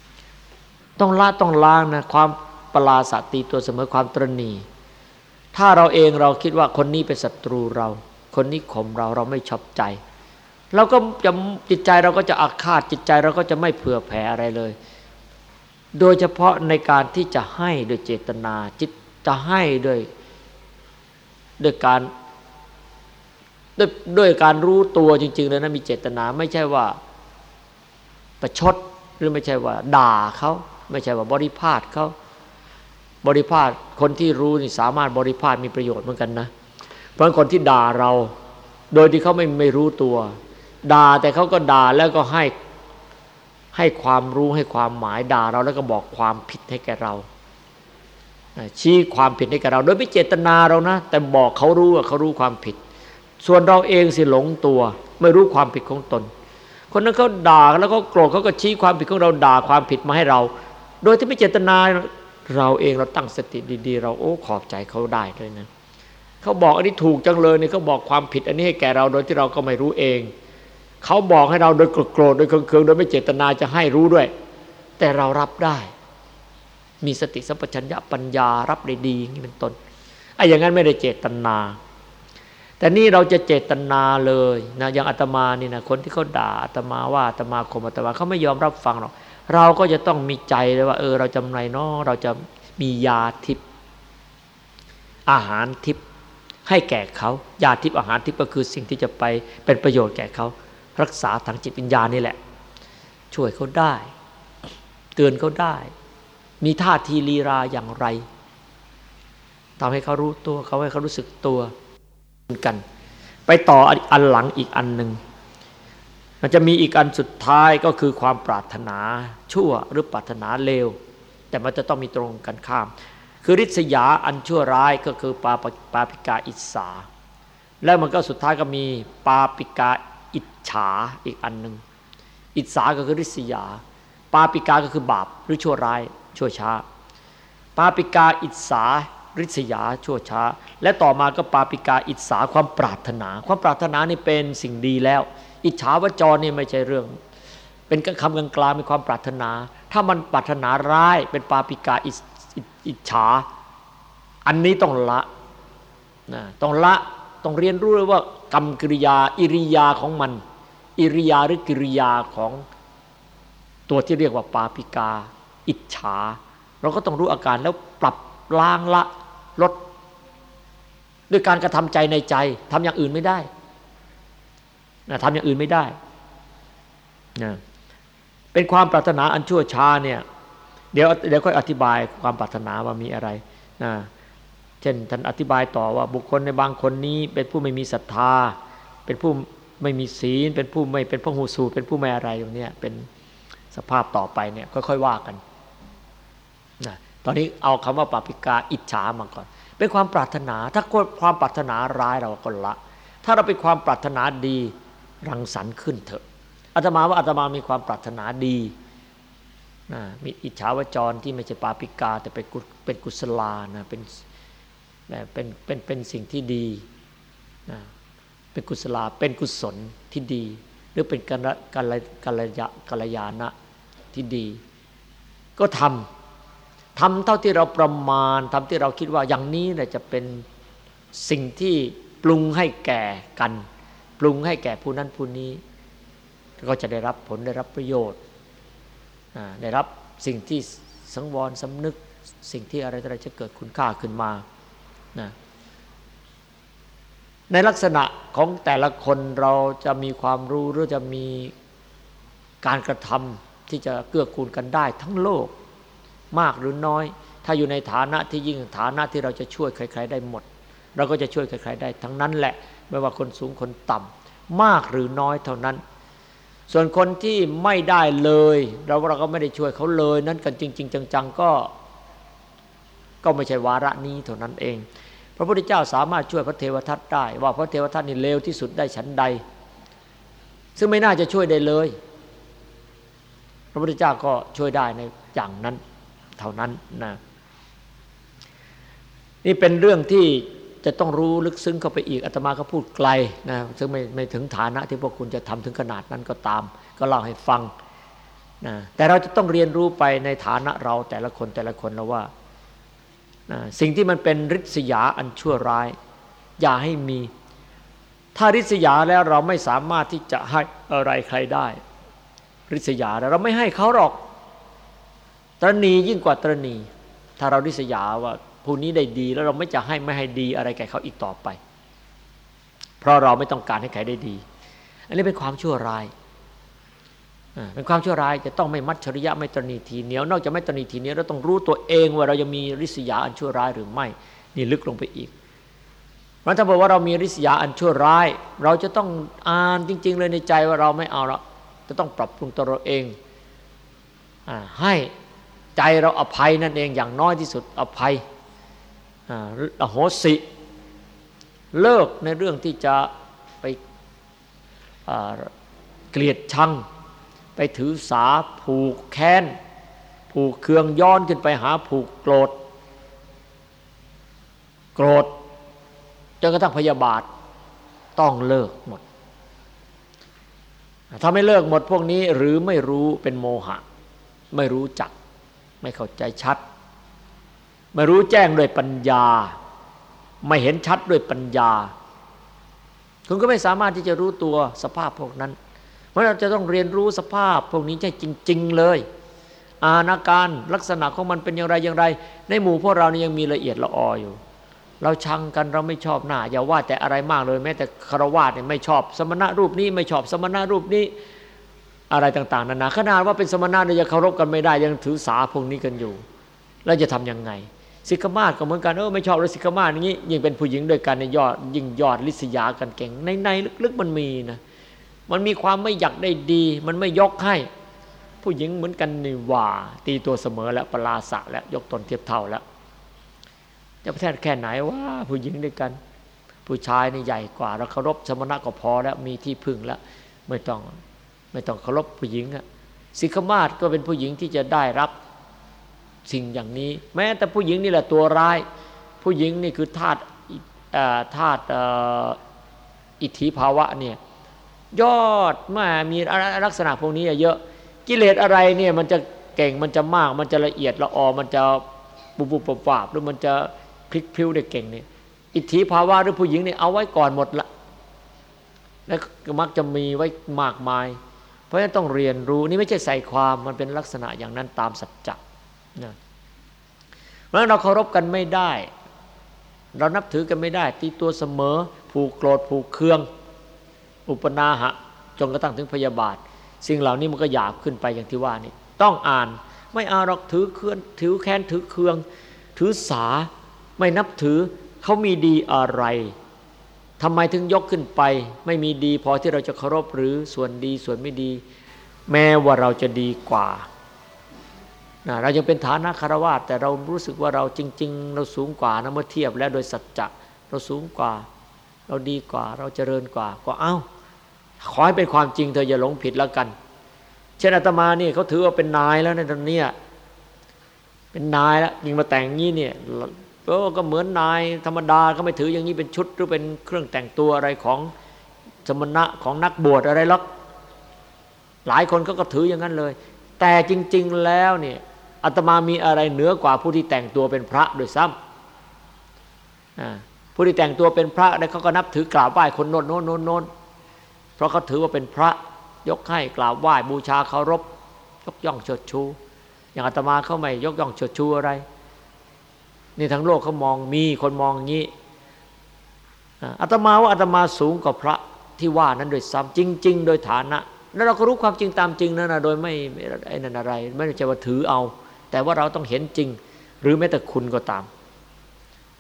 ๆต้องละต้องล้างนะความปลาสตีตัวเสมอความตรณีถ้าเราเองเราคิดว่าคนนี้เป็นศัตรูเรา คนนี้ข่มเราเราไม่ชอบใจเราก็จะจิตใจเราก็จะอาฆาตจิตใจเราก็จะไม่เผื่อแผ่อะไรเลย โดยเฉพาะในการที่จะให้โดยเจตนาจิตจะให้ด้วยด้วยการด้วยด้วยการรู้ตัวจริง ๆ เลยนะมีเจตนาไม่ใช่ว่าประชดหรือไม่ใช่ว่า ด่าเขาไม่ใช่ว่าบริพาทเขาบริพาทคนที่รู้นี่สามารถบริพาทมีประโยชน์เหมือนกันนะ เพราะคนที่ด่าเรา โดยที่เขาไม่ไม่รู้ตัว ด่าแต่เขาก็ด่าแล้วก็ให้ ให้ความรู้ให้ความหมายด่าเราแล้วก็บอกความผิดให้แก่เรา ชี้ความผิดให้แก่เรา โดยไม่เจตนาเรานะ แต่บอกเขารู้ว่าเขารู้ความผิด ส่วนเราเองสิหลงตัว ไม่รู้ความผิดของตน คนนั้นเขาด่าแล้วก็โกรธเขาก็ชี้ความผิดของเราด่าความผิดมาให้เรา โดยที่ไม่เจตนาเราเองเราตั้งสติดีๆ เราโอ้ขอบใจเขาได้เลยนะเขาบอกอันนี้ถูกจังเลยเนี่เขาบอกความผิดอันนี้ให้แก่เราโดยที่เราก็ไม่รู้เอง เขาบอกให้เราโดยโกรธโดยเคืองโดยไม่เจตนาจะให้รู้ด้วย แต่เรารับได้ มีสติสัมปชัญญะปัญญารับได้ดีอย่างนี้เป็นต้นไอ้อย่างนั้นไม่ได้เจตนา แต่นี่เราจะเจตนาเลยนะอย่างอาตมานี่นะคนที่เขาด่าอาตมาว่าอาตมาข่มอาตมาเขาไม่ยอมรับฟังหรอกเราก็จะต้องมีใจเลยว่า เออ เราจำไรเนาะเราจะมียาทิพย์อาหารทิพย์ให้แก่เขา ยาทิพย์อาหารทิพย์ก็คือสิ่งที่จะไปเป็นประโยชน์แก่เขา รักษาทางจิตวิญญาณนี่แหละ ช่วยเขาได้ เตือนเขาได้ มีท่าทีลีราอย่างไรทำให้เขารู้ตัวเขาให้เขารู้สึกตัวกัน ไปต่ออันหลังอีกอันหนึ่งมันจะมีอีกอันสุดท้ายก็คือความปรารถนาชั่วหรือปรารถนาเลว แต่มันจะต้องมีตรงกันข้าม คือริษยาอันชั่วร้ายก็คือปาปาปิกาอิสา แล้วมันก็สุดท้ายก็มีปาปิกา ฉาอีกอันหนึ่งอิสาก็คือริษยา ปาปิกาก็คือบาปหรือชั่วร้าย ชั่วช้า ปาปิกาอิสาริษยาชั่วช้า และต่อมาก็ปาปิกาอิสาความปรารถนา ความปรารถนานี่เป็นสิ่งดีแล้ว อิจฉาวจรนี่ไม่ใช่เรื่อง เป็นคำกลางๆมีความปรารถนา ถ้ามันปรารถนาร้ายเป็นปาปิกาอิจฉา อันนี้ต้องละนะต้องละต้องเรียนรู้เลยว่ากรรมกิริยาอิริยาของมัน อิริยาหรือกิริยาของตัวที่เรียกว่าปาปิกา อิจฉา เราก็ต้องรู้อาการแล้วปรับล้างละลดด้วยการกระทำใจในใจทำอย่างอื่นไม่ได้นะทำอย่างอื่นไม่ได้นะเป็นความปรารถนาอันชั่วช้าเนี่ยเดี๋ยวเดี๋ยวค่อยอธิบายความปรารถนาว่ามีอะไรนะเช่นท่านอธิบายต่อว่าบุคคลในบางคนนี้เป็นผู้ไม่มีศรัทธา เป็นผู้ ไม่มีศีลเป็นผู้ไม่เป็นพระหูสูตรเป็นผู้ไม่อะไรอย่างนี้เป็นสภาพต่อไปเนี่ยค่อยๆว่ากันนะตอนนี้เอาคำว่าปาปิกาอิจฉามาก่อน เป็นความปรารถนา ถ้าความปรารถนาร้ายเราก็ละ ถ้าเราเป็นความปรารถนาดีรังสรรค์ขึ้นเถอะอาตมาว่าอาตมามีความปรารถนาดีนะมีอิจฉาวจรที่ไม่ใช่ปาปิกา แต่เป็นเป็นกุศลานะเป็นเป็นเป็นเป็นสิ่งที่ดีนะ เป็นกุศลาเป็นกุศลที่ดี หรือเป็นกัลกัลกัลยากัลยาณะที่ดี ก็ทำทำเท่าที่เราประมาณทำที่เราคิดว่าอย่างนี้แหละจะเป็นสิ่งที่ปรุงให้แก่กัน ปรุงให้แก่ผู้นั้นผู้นี้ ก็จะได้รับผลได้รับประโยชน์ได้รับสิ่งที่สังวรสำนึกสิ่งที่อะไรอะไรจะเกิดคุณค่าขึ้นมานะ ในลักษณะของแต่ละคนเราจะมีความรู้หรือจะมีการกระทำที่จะเกื้อกูลกันได้ทั้งโลกมากหรือน้อย ถ้าอยู่ในฐานะที่ยิ่งฐานะที่เราจะช่วยใคร ๆ ได้หมด เราก็จะช่วยใครๆได้ทั้งนั้นแหละ ไม่ว่าคนสูงคนต่ำมากหรือน้อยเท่านั้น ส่วนคนที่ไม่ได้เลย เราเราก็ไม่ได้ช่วยเขาเลย นั้นกันจริง ๆ จัง ๆ ก็ ก็ไม่ใช่วาระนี้เท่านั้นเอง พระพุทธเจ้าสามารถช่วยพระเทวทัตได้ ว่าพระเทวทัตนี่เลวที่สุดได้ชั้นใด ซึ่งไม่น่าจะช่วยได้เลย พระพุทธเจ้าก็ช่วยได้ในอย่างนั้นเท่านั้นนะนี่เป็นเรื่องที่จะต้องรู้ลึกซึ้งเข้าไปอีกอาตมาก็พูดไกลนะซึ่งไม่ไม่ถึงฐานะที่พวกคุณจะทำถึงขนาดนั้นก็ตาม ก็เล่าให้ฟังนะแต่เราจะต้องเรียนรู้ไปในฐานะเราแต่ละคนแต่ละคนแล้วว่า สิ่งที่มันเป็นริษยาอันชั่วร้าย อย่าให้มี ถ้าริษยาแล้วเราไม่สามารถที่จะให้อะไรใครได้ ริษยาแล้วเราไม่ให้เขาหรอกตรณียิ่งกว่าตรณี ถ้าเราริษยาว่าผู้นี้ได้ดีแล้วเราไม่จะให้ไม่ให้ดีอะไรแก่เขาอีกต่อไป เพราะเราไม่ต้องการให้ใครได้ดี อันนี้เป็นความชั่วร้าย เป็นความชั่วร้ายจะต้องไม่มัจฉริยะไม่ตรณีทีเหนียวนอกจากไม่ตรณีทีเหนียวเราต้องรู้ตัวเองว่าเรายังมีริษยาอันชั่วร้ายหรือไม่นี่ลึกลงไปอีกมันถ้าบอกว่าเรามีริษยาอันชั่วร้าย เราจะต้องอ่านจริง ๆ เลยในใจว่าเราไม่เอาละจะต้องปรับปรุงตัวเราเองอให้ใจเราอภัยนั่นเองอย่างน้อยที่สุดอภัยอโหสิ เลิกในเรื่องที่จะไปเกลียดชัง ไปถือสาผูกแค้น ผูกเครื่องย้อนขึ้นไปหาผูกโกรธ โกรธจนกระทั่งพยาบาทต้องเลิกหมด ถ้าไม่เลิกหมดพวกนี้หรือไม่รู้เป็นโมหะ ไม่รู้จัก ไม่เข้าใจชัด ไม่รู้แจ้งด้วยปัญญา ไม่เห็นชัดด้วยปัญญา คุณก็ไม่สามารถที่จะรู้ตัวสภาพพวกนั้น เพราะเราจะต้องเรียนรู้สภาพพวกนี้ใช่จริง ๆ เลย อาณาการลักษณะของมันเป็นอย่างไรอย่างไร ในหมู่พวกเรานี่ยังมีละเอียดละอออยู่ เราชังกันเราไม่ชอบหน้า อย่าว่าแต่อะไรมากเลยแม้แต่คารวะเนี่ยไม่ชอบ สมณะรูปนี้ไม่ชอบสมณะรูปนี้อะไรต่างๆนานาขนาดว่าเป็นสมณะเนี่ยยังเคารพกันไม่ได้ยังถือสาพวกนี้กันอยู่ แล้วจะทํำยังไงสิกมาศก็เหมือนกันเออไม่ชอบเลยสิกมาศอย่างนี้ยิ่งเป็นผู้หญิงด้วยกันในยอดยิ่งยอดลิษยากันเก่งในในลึกๆมันมีนะ มันมีความไม่อยากได้ดี มันไม่ยกให้ ผู้หญิงเหมือนกันนี่ว่า ตีตัวเสมอแล้วปลาสะแล้วยกตนเทียบเท่าแล้วจะแท้แค่ไหนว่าผู้หญิงด้วยกัน ผู้ชายนี่ใหญ่กว่าเราเคารพสมณะก็พอแล้วมีที่พึ่งแล้วไม่ต้องไม่ต้องเคารพผู้หญิงอะสิกมาศก็เป็นผู้หญิงที่จะได้รับสิ่งอย่างนี้ แม้แต่ผู้หญิงนี่แหละตัวร้าย ผู้หญิงนี่คือธาตุธาตุอิทธิภาวะเนี่ย ยอดมามีลักษณะพวกนี้เยอะกิเลสอะไรเนี่ยมันจะเก่งมันจะมาก มันจะละเอียดละออมันจะบุบบุบปบหรือมันจะพลิกพิ้วได้เก่งเนี่ยอิทธิภาวะหรือผู้หญิงเนี่ยเอาไว้ก่อนหมดละแล้วมักจะมีไว้มากมาย เพราะฉะนั้นต้องเรียนรู้นี่ไม่ใช่ใส่ความมันเป็นลักษณะอย่างนั้นตามสัจจะนะเพราะฉะนั้นเราเคารพกันไม่ได้ เรานับถือกันไม่ได้ ตีตัวเสมอ ผูกโกรธผูกเคือง อุปนาหะจนกระทั่งถึงพยาบาท สิ่งเหล่านี้มันก็หยาบขึ้นไปอย่างที่ว่านี่ต้องอ่านไม่เอาหรอกถือเคลื่อนถือแค้นถือเคือง ถือสาไม่นับถือเขามีดีอะไรทำไมถึงยกขึ้นไป ไม่มีดีพอที่เราจะเคารพหรือส่วนดีส่วนไม่ดี แม้ว่าเราจะดีกว่านะเรายังเป็นฐานะคารวะแต่เรารู้สึกว่าเราจริง ๆ เราสูงกว่านะเมื่อเทียบแล้วโดยสัจจะเราสูงกว่า เราดีกว่าเราเจริญกว่าก็เอา้า ขอให้เป็นความจริงเธออย่าหลงผิดแล้วกัน เช่นอาตมานี่เขาถือว่าเป็นนายแล้วในตอนนี้เป็นนายแล้วยิงมาแต่งงี้เนี่ยก็เหมือนนายธรรมดาเขาไม่ถืออย่างนี้เป็นชุดหรือเป็นเครื่องแต่งตัวอะไรของสมณะของนักบวชอะไรหรอกหลายคนก็ก็ถืออย่างนั้นเลย แต่จริง ๆแล้วเนี่ยอาตมามีอะไรเหนือกว่าผู้ที่แต่งตัวเป็นพระโดยซ้ำผู้ที่แต่งตัวเป็นพระแล้วเขาก็นับถือกราบไหว้คนโน้นโน้นโน้นโน้น ราะเขาถือว่าเป็นพระยกให้กราบไหว้บูชาเคารพ ยกย่องเชิดชู อย่างอาตมาเขาไม่ยกย่องเชิดชูอะไร นี่ทั้งโลกเขามองมีคนมองงี้อาตมาว่าอาตมาสูงกว่าพระที่ว่านั้นโดยซ้ำจริง ๆ โดยฐานะ แล้วเราก็รู้ความจริงตามจริงนั่นนะโดยไม่ไอ้นั่นอะไร ไม่ใช่ว่าถือเอา แต่ว่าเราต้องเห็นจริง หรือแม้แต่คุณก็ตาม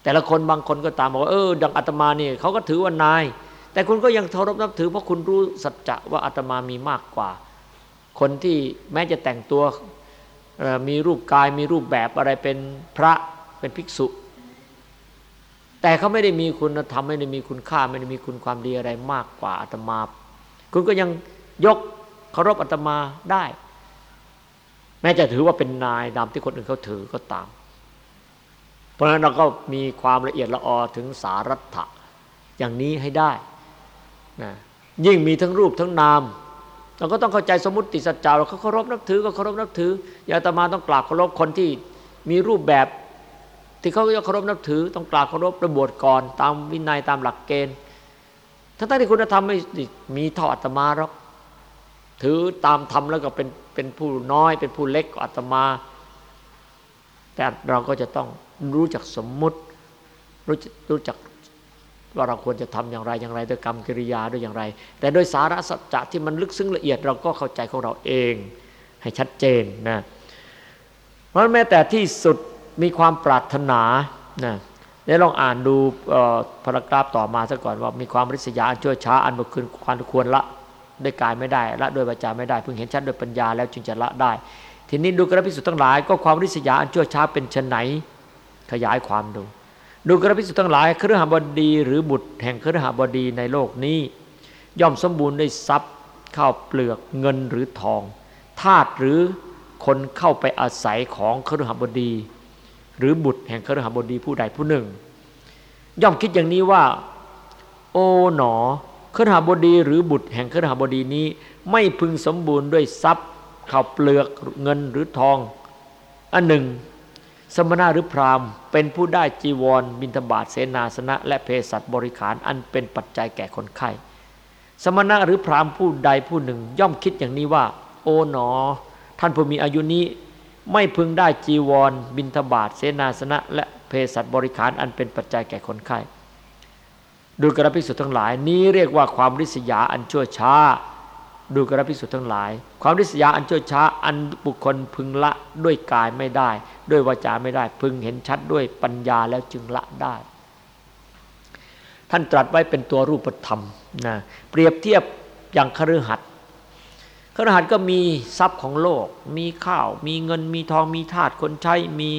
แต่ละคนบางคนก็ตามบอกว่าเออดังอาตมาเนี่ยเขาก็ถือว่านาย แต่คุณก็ยังเคารพนับถือเพราะคุณรู้สัจจะว่าอาตมามีมากกว่า คนที่แม้จะแต่งตัวมีรูปกายมีรูปแบบอะไรเป็นพระเป็นภิกษุ แต่เขาไม่ได้มีคุณธรรมไม่ได้มีคุณค่าไม่ได้มีคุณความดีอะไรมากกว่าอาตมา คุณก็ยังยกเคารพอาตมาได้ แม้จะถือว่าเป็นนายดำที่คนอื่นเขาถือก็ตาม เพราะฉะนั้นเราก็มีความละเอียดละออถึงสารัตถะอย่างนี้ให้ได้ นะยิ่งมีทั้งรูปทั้งนาม เราก็ต้องเข้าใจสมมติสัจจาเราเคารพนับถือก็เคารพนับถืออย่าตมาต้องกราบเคารพคนที่มีรูปแบบ ที่เขาจะเคารพนับถือ ต้องกราบเคารพระบวชก่อน ตามวินัยตามหลักเกณฑ์ทั้งที่คุณธรรมไม่มีเท่าอาตมาหรอกถือตามธรรมแล้วก็เป็นเป็นผู้น้อย เป็นผู้เล็กกว่าอาตมา แต่เราก็จะต้องรู้จักสมมุติรู้รู้จัก ว่าเราควรจะทำอย่างไรอย่างไรด้วยกรรมกิริยาด้วยอย่างไร แต่โดยสาระสัจจะที่มันลึกซึ้งละเอียดเราก็เข้าใจของเราเองให้ชัดเจนนะเพราะแม้แต่ที่สุดมีความปรารถนานะเดี๋ยวลองอ่านดูพารากราฟต่อมาซะก่อนว่ามีความริษยาอันชั่วช้าอันบุคืนความควรละด้วยกายไม่ได้ละด้วยวาจาไม่ได้เพิ่งเห็นชัดด้วยปัญญาแล้วจึงจะละได้ ทีนี้ดูกระพิสุทธ์ทั้งหลาย ก็ความริษยาอันชั่วช้าเป็นชนไหนขยายความดู ดูกระพิสุทธ์ทั้งหลายเครือหบดีหรือบุตรแห่งเครือหบดีในโลกนี้ ย่อมสมบูรณ์ด้วยทรัพย์ข้าวเปลือกเงินหรือทองธาตุหรือคนเข้าไปอาศัยของเครือหบดี หรือบุตรแห่งครือหบดีผู้ใดผู้หนึ่ง ย่อมคิดอย่างนี้ว่า โอ๋หนอครหบดี หรือบุตรแห่งครหบดีนี้ ไม่พึงสมบูรณ์ด้วยทรัพย์ข่าวเปลือกเงินหรือทองอันหนึ่ง สมณะหรือพราหมณ์ เป็นผู้ได้จีวร บิณฑบาตเสนาสนะ และเพศัตบริขารอันเป็นปัจจัยแก่คนไข้ สมณะหรือพราหมณ์ผู้ใดผู้หนึ่งย่อมคิดอย่างนี้ว่า โอ๋หนอ ท่านผู้มีอายุนี้ไม่พึงได้จีวร บินทบาทเสนาสนะ และเภสัชบริขารอันเป็นปัจจัยแก่คนไข้ดูกระพิสุทั้งหลายนี้เรียกว่าความริษยาอันชั่วช้า ดูกระพิสุทธ์ทั้งหลาย ความริษยาอันชั่วช้าอันบุคคลพึงละด้วยกายไม่ได้ ด้วยวาจาไม่ได้ พึงเห็นชัดด้วยปัญญาแล้วจึงละได้ ท่านตรัสไว้เป็นตัวรูปธรรมนะเปรียบเทียบอย่างคฤหัสถขรหัสก็มีทรัพย์ของโลก มีข้าว มีเงินมีทองมีทาสคนใช้มี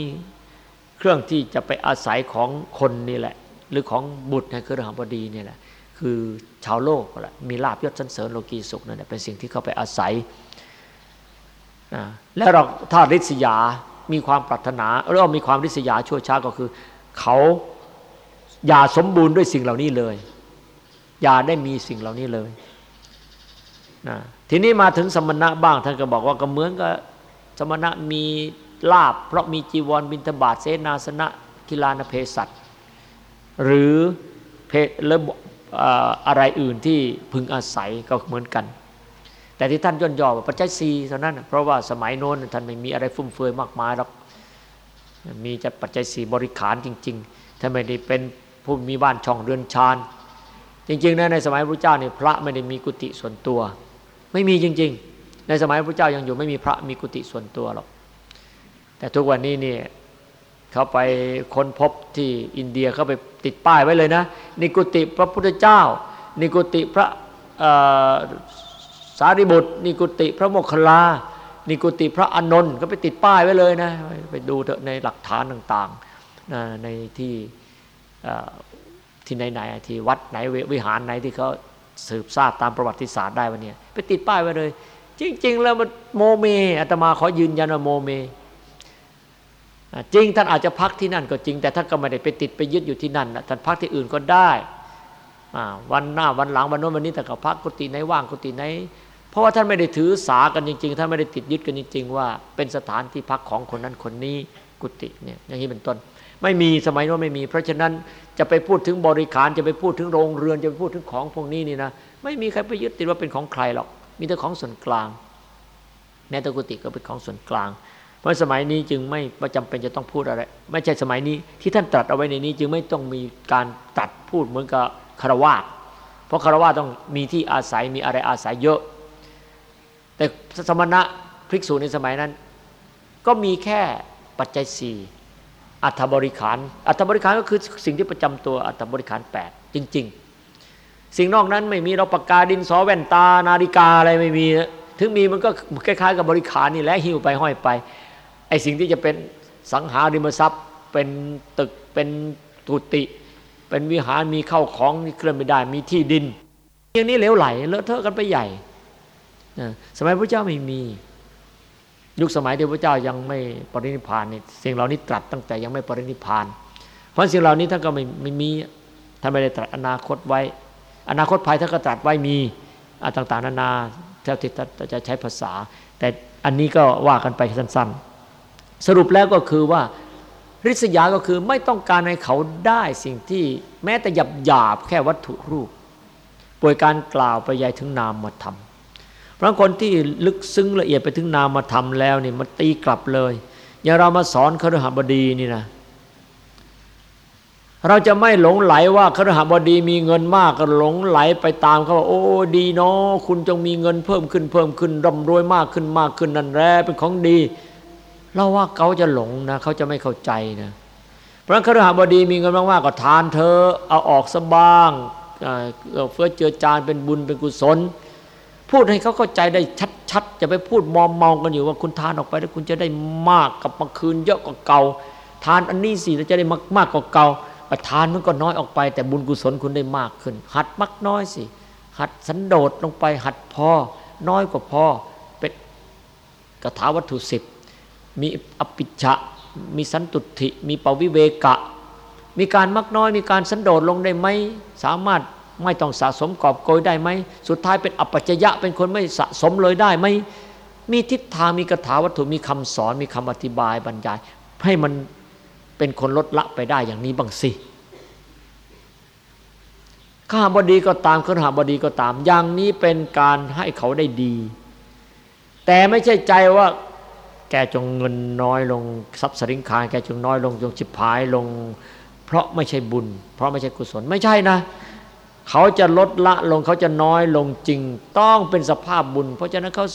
เครื่องที่จะไปอาศัยของคนนี่แหละ หรือของบุตรในเครือหบดีนี่แหละ คือ ชาวโลกแหละมีลาบยศสันเสริญโลกีสุขนั่นแหละเป็นสิ่งที่เขาไปอาศัยแล้วเราถ้าริษยา มีความปรารถนาหรือมีความริษยาชั่วช้าก็คือ เขาอย่าสมบูรณ์ด้วยสิ่งเหล่านี้เลย อย่าได้มีสิ่งเหล่านี้เลยนะทีนี้มาถึงสมณะบ้างท่านก็บอกว่าก็เหมือนกับสมณะมีลาบ เพราะมีจีวรบินทบาทเสนาสนะกิลานเพศัตหรือเพล อะไรอื่นที่พึงอาศัยก็เหมือนกัน แต่ที่ท่านย่นย่อว่าปัจจัยสีเท่านั้น เพราะว่าสมัยโน้นท่านไม่มีอะไรฟุ่มเฟือยมากมายหรอกมีจะปัจจัยสีบริขารจริงๆท่านไม่ได้เป็นผู้มีบ้านช่องเรือนชานจริงๆนะในสมัยพระเจ้าเนี่ยพระไม่ได้มีกุฏิส่วนตัว ไม่มีจริง ๆ ในสมัยพระเจ้ายังอยู่ไม่มีพระมีกุฏิส่วนตัวหรอกแต่ทุกวันนี้เนี่ยเขาไปค้นพบที่อินเดียเขาไป ติดป้ายไว้เลยนะนิกุติพระพุทธเจ้านิกุติพระสารีบุตรนิกุติพระโมคคัลลานิกุติพระอนนท์ก็ไปติดป้ายไว้เลยนะไปดูเถอะในหลักฐานต่างๆในที่ที่ไหนๆที่วัดไหนวิหารไหนที่เขาสืบทราบตามประวัติศาสตร์ได้วันนี้ไปติดป้ายไว้เลย จริง ๆ แล้วมันโมเมอาตมาขอยืนยันว่าโมเม จริงท่านอาจจะพักที่นั่นก็จริง แต่ท่านก็ไม่ได้ไปติดไปยึดอยู่ที่นั่นท่านพักที่อื่นก็ได้วันหน้าวันหลังวันโน้นวันนี้แต่ก็พักกุฏิไหนว่างกุฏิไหน เพราะว่าท่านไม่ได้ถือสากันจริง ๆ ท่านไม่ได้ติดยึดกันจริง ๆ ว่าเป็นสถานที่พักของคนนั้นคนนี้กุฏิเนี่ยอย่างนี้เป็นต้น ไม่มีสมัยโน้นไม่มี เพราะฉะนั้นจะไปพูดถึงบริการจะไปพูดถึงโรงเรือนจะไปพูดถึงของพวกนี้นี่นะไม่มีใครไปยึดติดว่าเป็นของใครหรอก มีแต่ของส่วนกลางแม้แต่กุฏิก็เป็นของส่วนกลาง เพราะสมัยนี้จึงไม่ประจำเป็นจะต้องพูดอะไร ไม่ใช่สมัยนี้ที่ท่านตรัสเอาไว้ในนี้ จึงไม่ต้องมีการตัดพูดเหมือนกับคารวะเพราะคารวะต้องมีที่อาศัยมีอะไรอาศัยเยอะ แต่สมณะพริกษุในสมัยนั้น ก็มีแค่ปัจจัยสี่อัฐบริขารอัฐบริขารก็คือสิ่งที่ประจำตัวอัฐบริขารแปดจริง ๆ สิ่งนอกนั้นไม่มีเราปากกาดินสอแว่นตานาฬิกาอะไรไม่มี ถึงมีมันก็คล้ายๆกับบริขารนี่แหละหิ้วไปห้อยไป ไอ้สิ่งที่จะเป็นสังหาริมทรัพย์ เป็นตึกเป็นตุติ เป็นวิหารมีเข้าของที่เคลื่อนไม่ได้มีที่ดินอย่างนี้เหลวไหลเลอะเทอะกันไปใหญ่สมัยพระเจ้าไม่มี ยุคสมัยที่พระเจ้ายังไม่ปรินิพานนี่สิ่งเหล่านี้ตรัสตั้งแต่ยังไม่ปรินิพาน เพราะสิ่งเหล่านี้ท่านก็ไม่ไม่มีท่านไม่ได้ตรัสอนาคตไว้ อนาคตภายท่านก็ตรัสไว้มีต่าง ๆ นานาเท่าที่จะใช้ภาษา แต่อันนี้ก็ว่ากันไปสั้น ๆ สรุปแล้วก็คือว่าริษยาก็คือไม่ต้องการให้เขาได้สิ่งที่แม้แต่หยาบหยาบแค่วัตถุรูปป่วยการกล่าวไปยายถึงนามธรรมเพราะคนที่ลึกซึ้งละเอียดไปถึงนามธรรมแล้วนี่มันตีกลับเลย อย่างเรามาสอนครหบดีนี่นะเราจะไม่หลงไหลว่าครหบดีมีเงินมากก็หลงไหลไปตามเขาว่าโอ้ดีเนาะคุณจงมีเงินเพิ่มขึ้นเพิ่มขึ้นร่ำรวยมากขึ้นมากขึ้นนั่นแหละเป็นของดี เราว่าเขาจะหลงนะเขาจะไม่เข้าใจนะเพราะครหบดีมีเงินมากๆก็ทานเธอเอาออกสบ้างเพื่อเจือจานเป็นบุญเป็นกุศล พูดให้เขาเข้าใจได้ชัดๆจะไปพูดมอมเมากันอยู่ว่าคุณทานออกไปแล้วคุณจะได้มากกับมาคืนเยอะกว่าเก่า ทานอันนี้สิแล้วจะได้มากมากกว่าเก่าทานมันก็น้อยออกไป แต่บุญกุศลคุณได้มากขึ้น หัดมักน้อยสิ หัดสันโดษลงไปหัดพอน้อยกว่าพอเป็นกถาวัตถุสิบ มีอปิชะมีสันตุถิมีปวิเวกะ มีการมักน้อยมีการสันโดษลงได้ไหมสามารถไม่ต้องสะสมกอบโกยได้ไหมสุดท้ายเป็นอัปจยะเป็นคนไม่สะสมเลยได้ไหมมีทิศทางมีกถาวัตถุมีคำสอนมีคำอธิบายบรรยาย ให้มันเป็นคนลดละไปได้อย่างนี้บ้างสิข้าบดีก็ตามข้าบดีก็ตาม อย่างนี้เป็นการให้เขาได้ดี แต่ไม่ใช่ใจว่า แกจงเงินน้อยลงทรัพย์สินคารแกจงน้อยลงจงจิบหายลง เพราะไม่ใช่บุญ เพราะไม่ใช่กุศลไม่ใช่นะ เขาจะลดละลงเขาจะน้อยลงจริง ต้องเป็นสภาพบุญ เพราะฉะนั้นเขา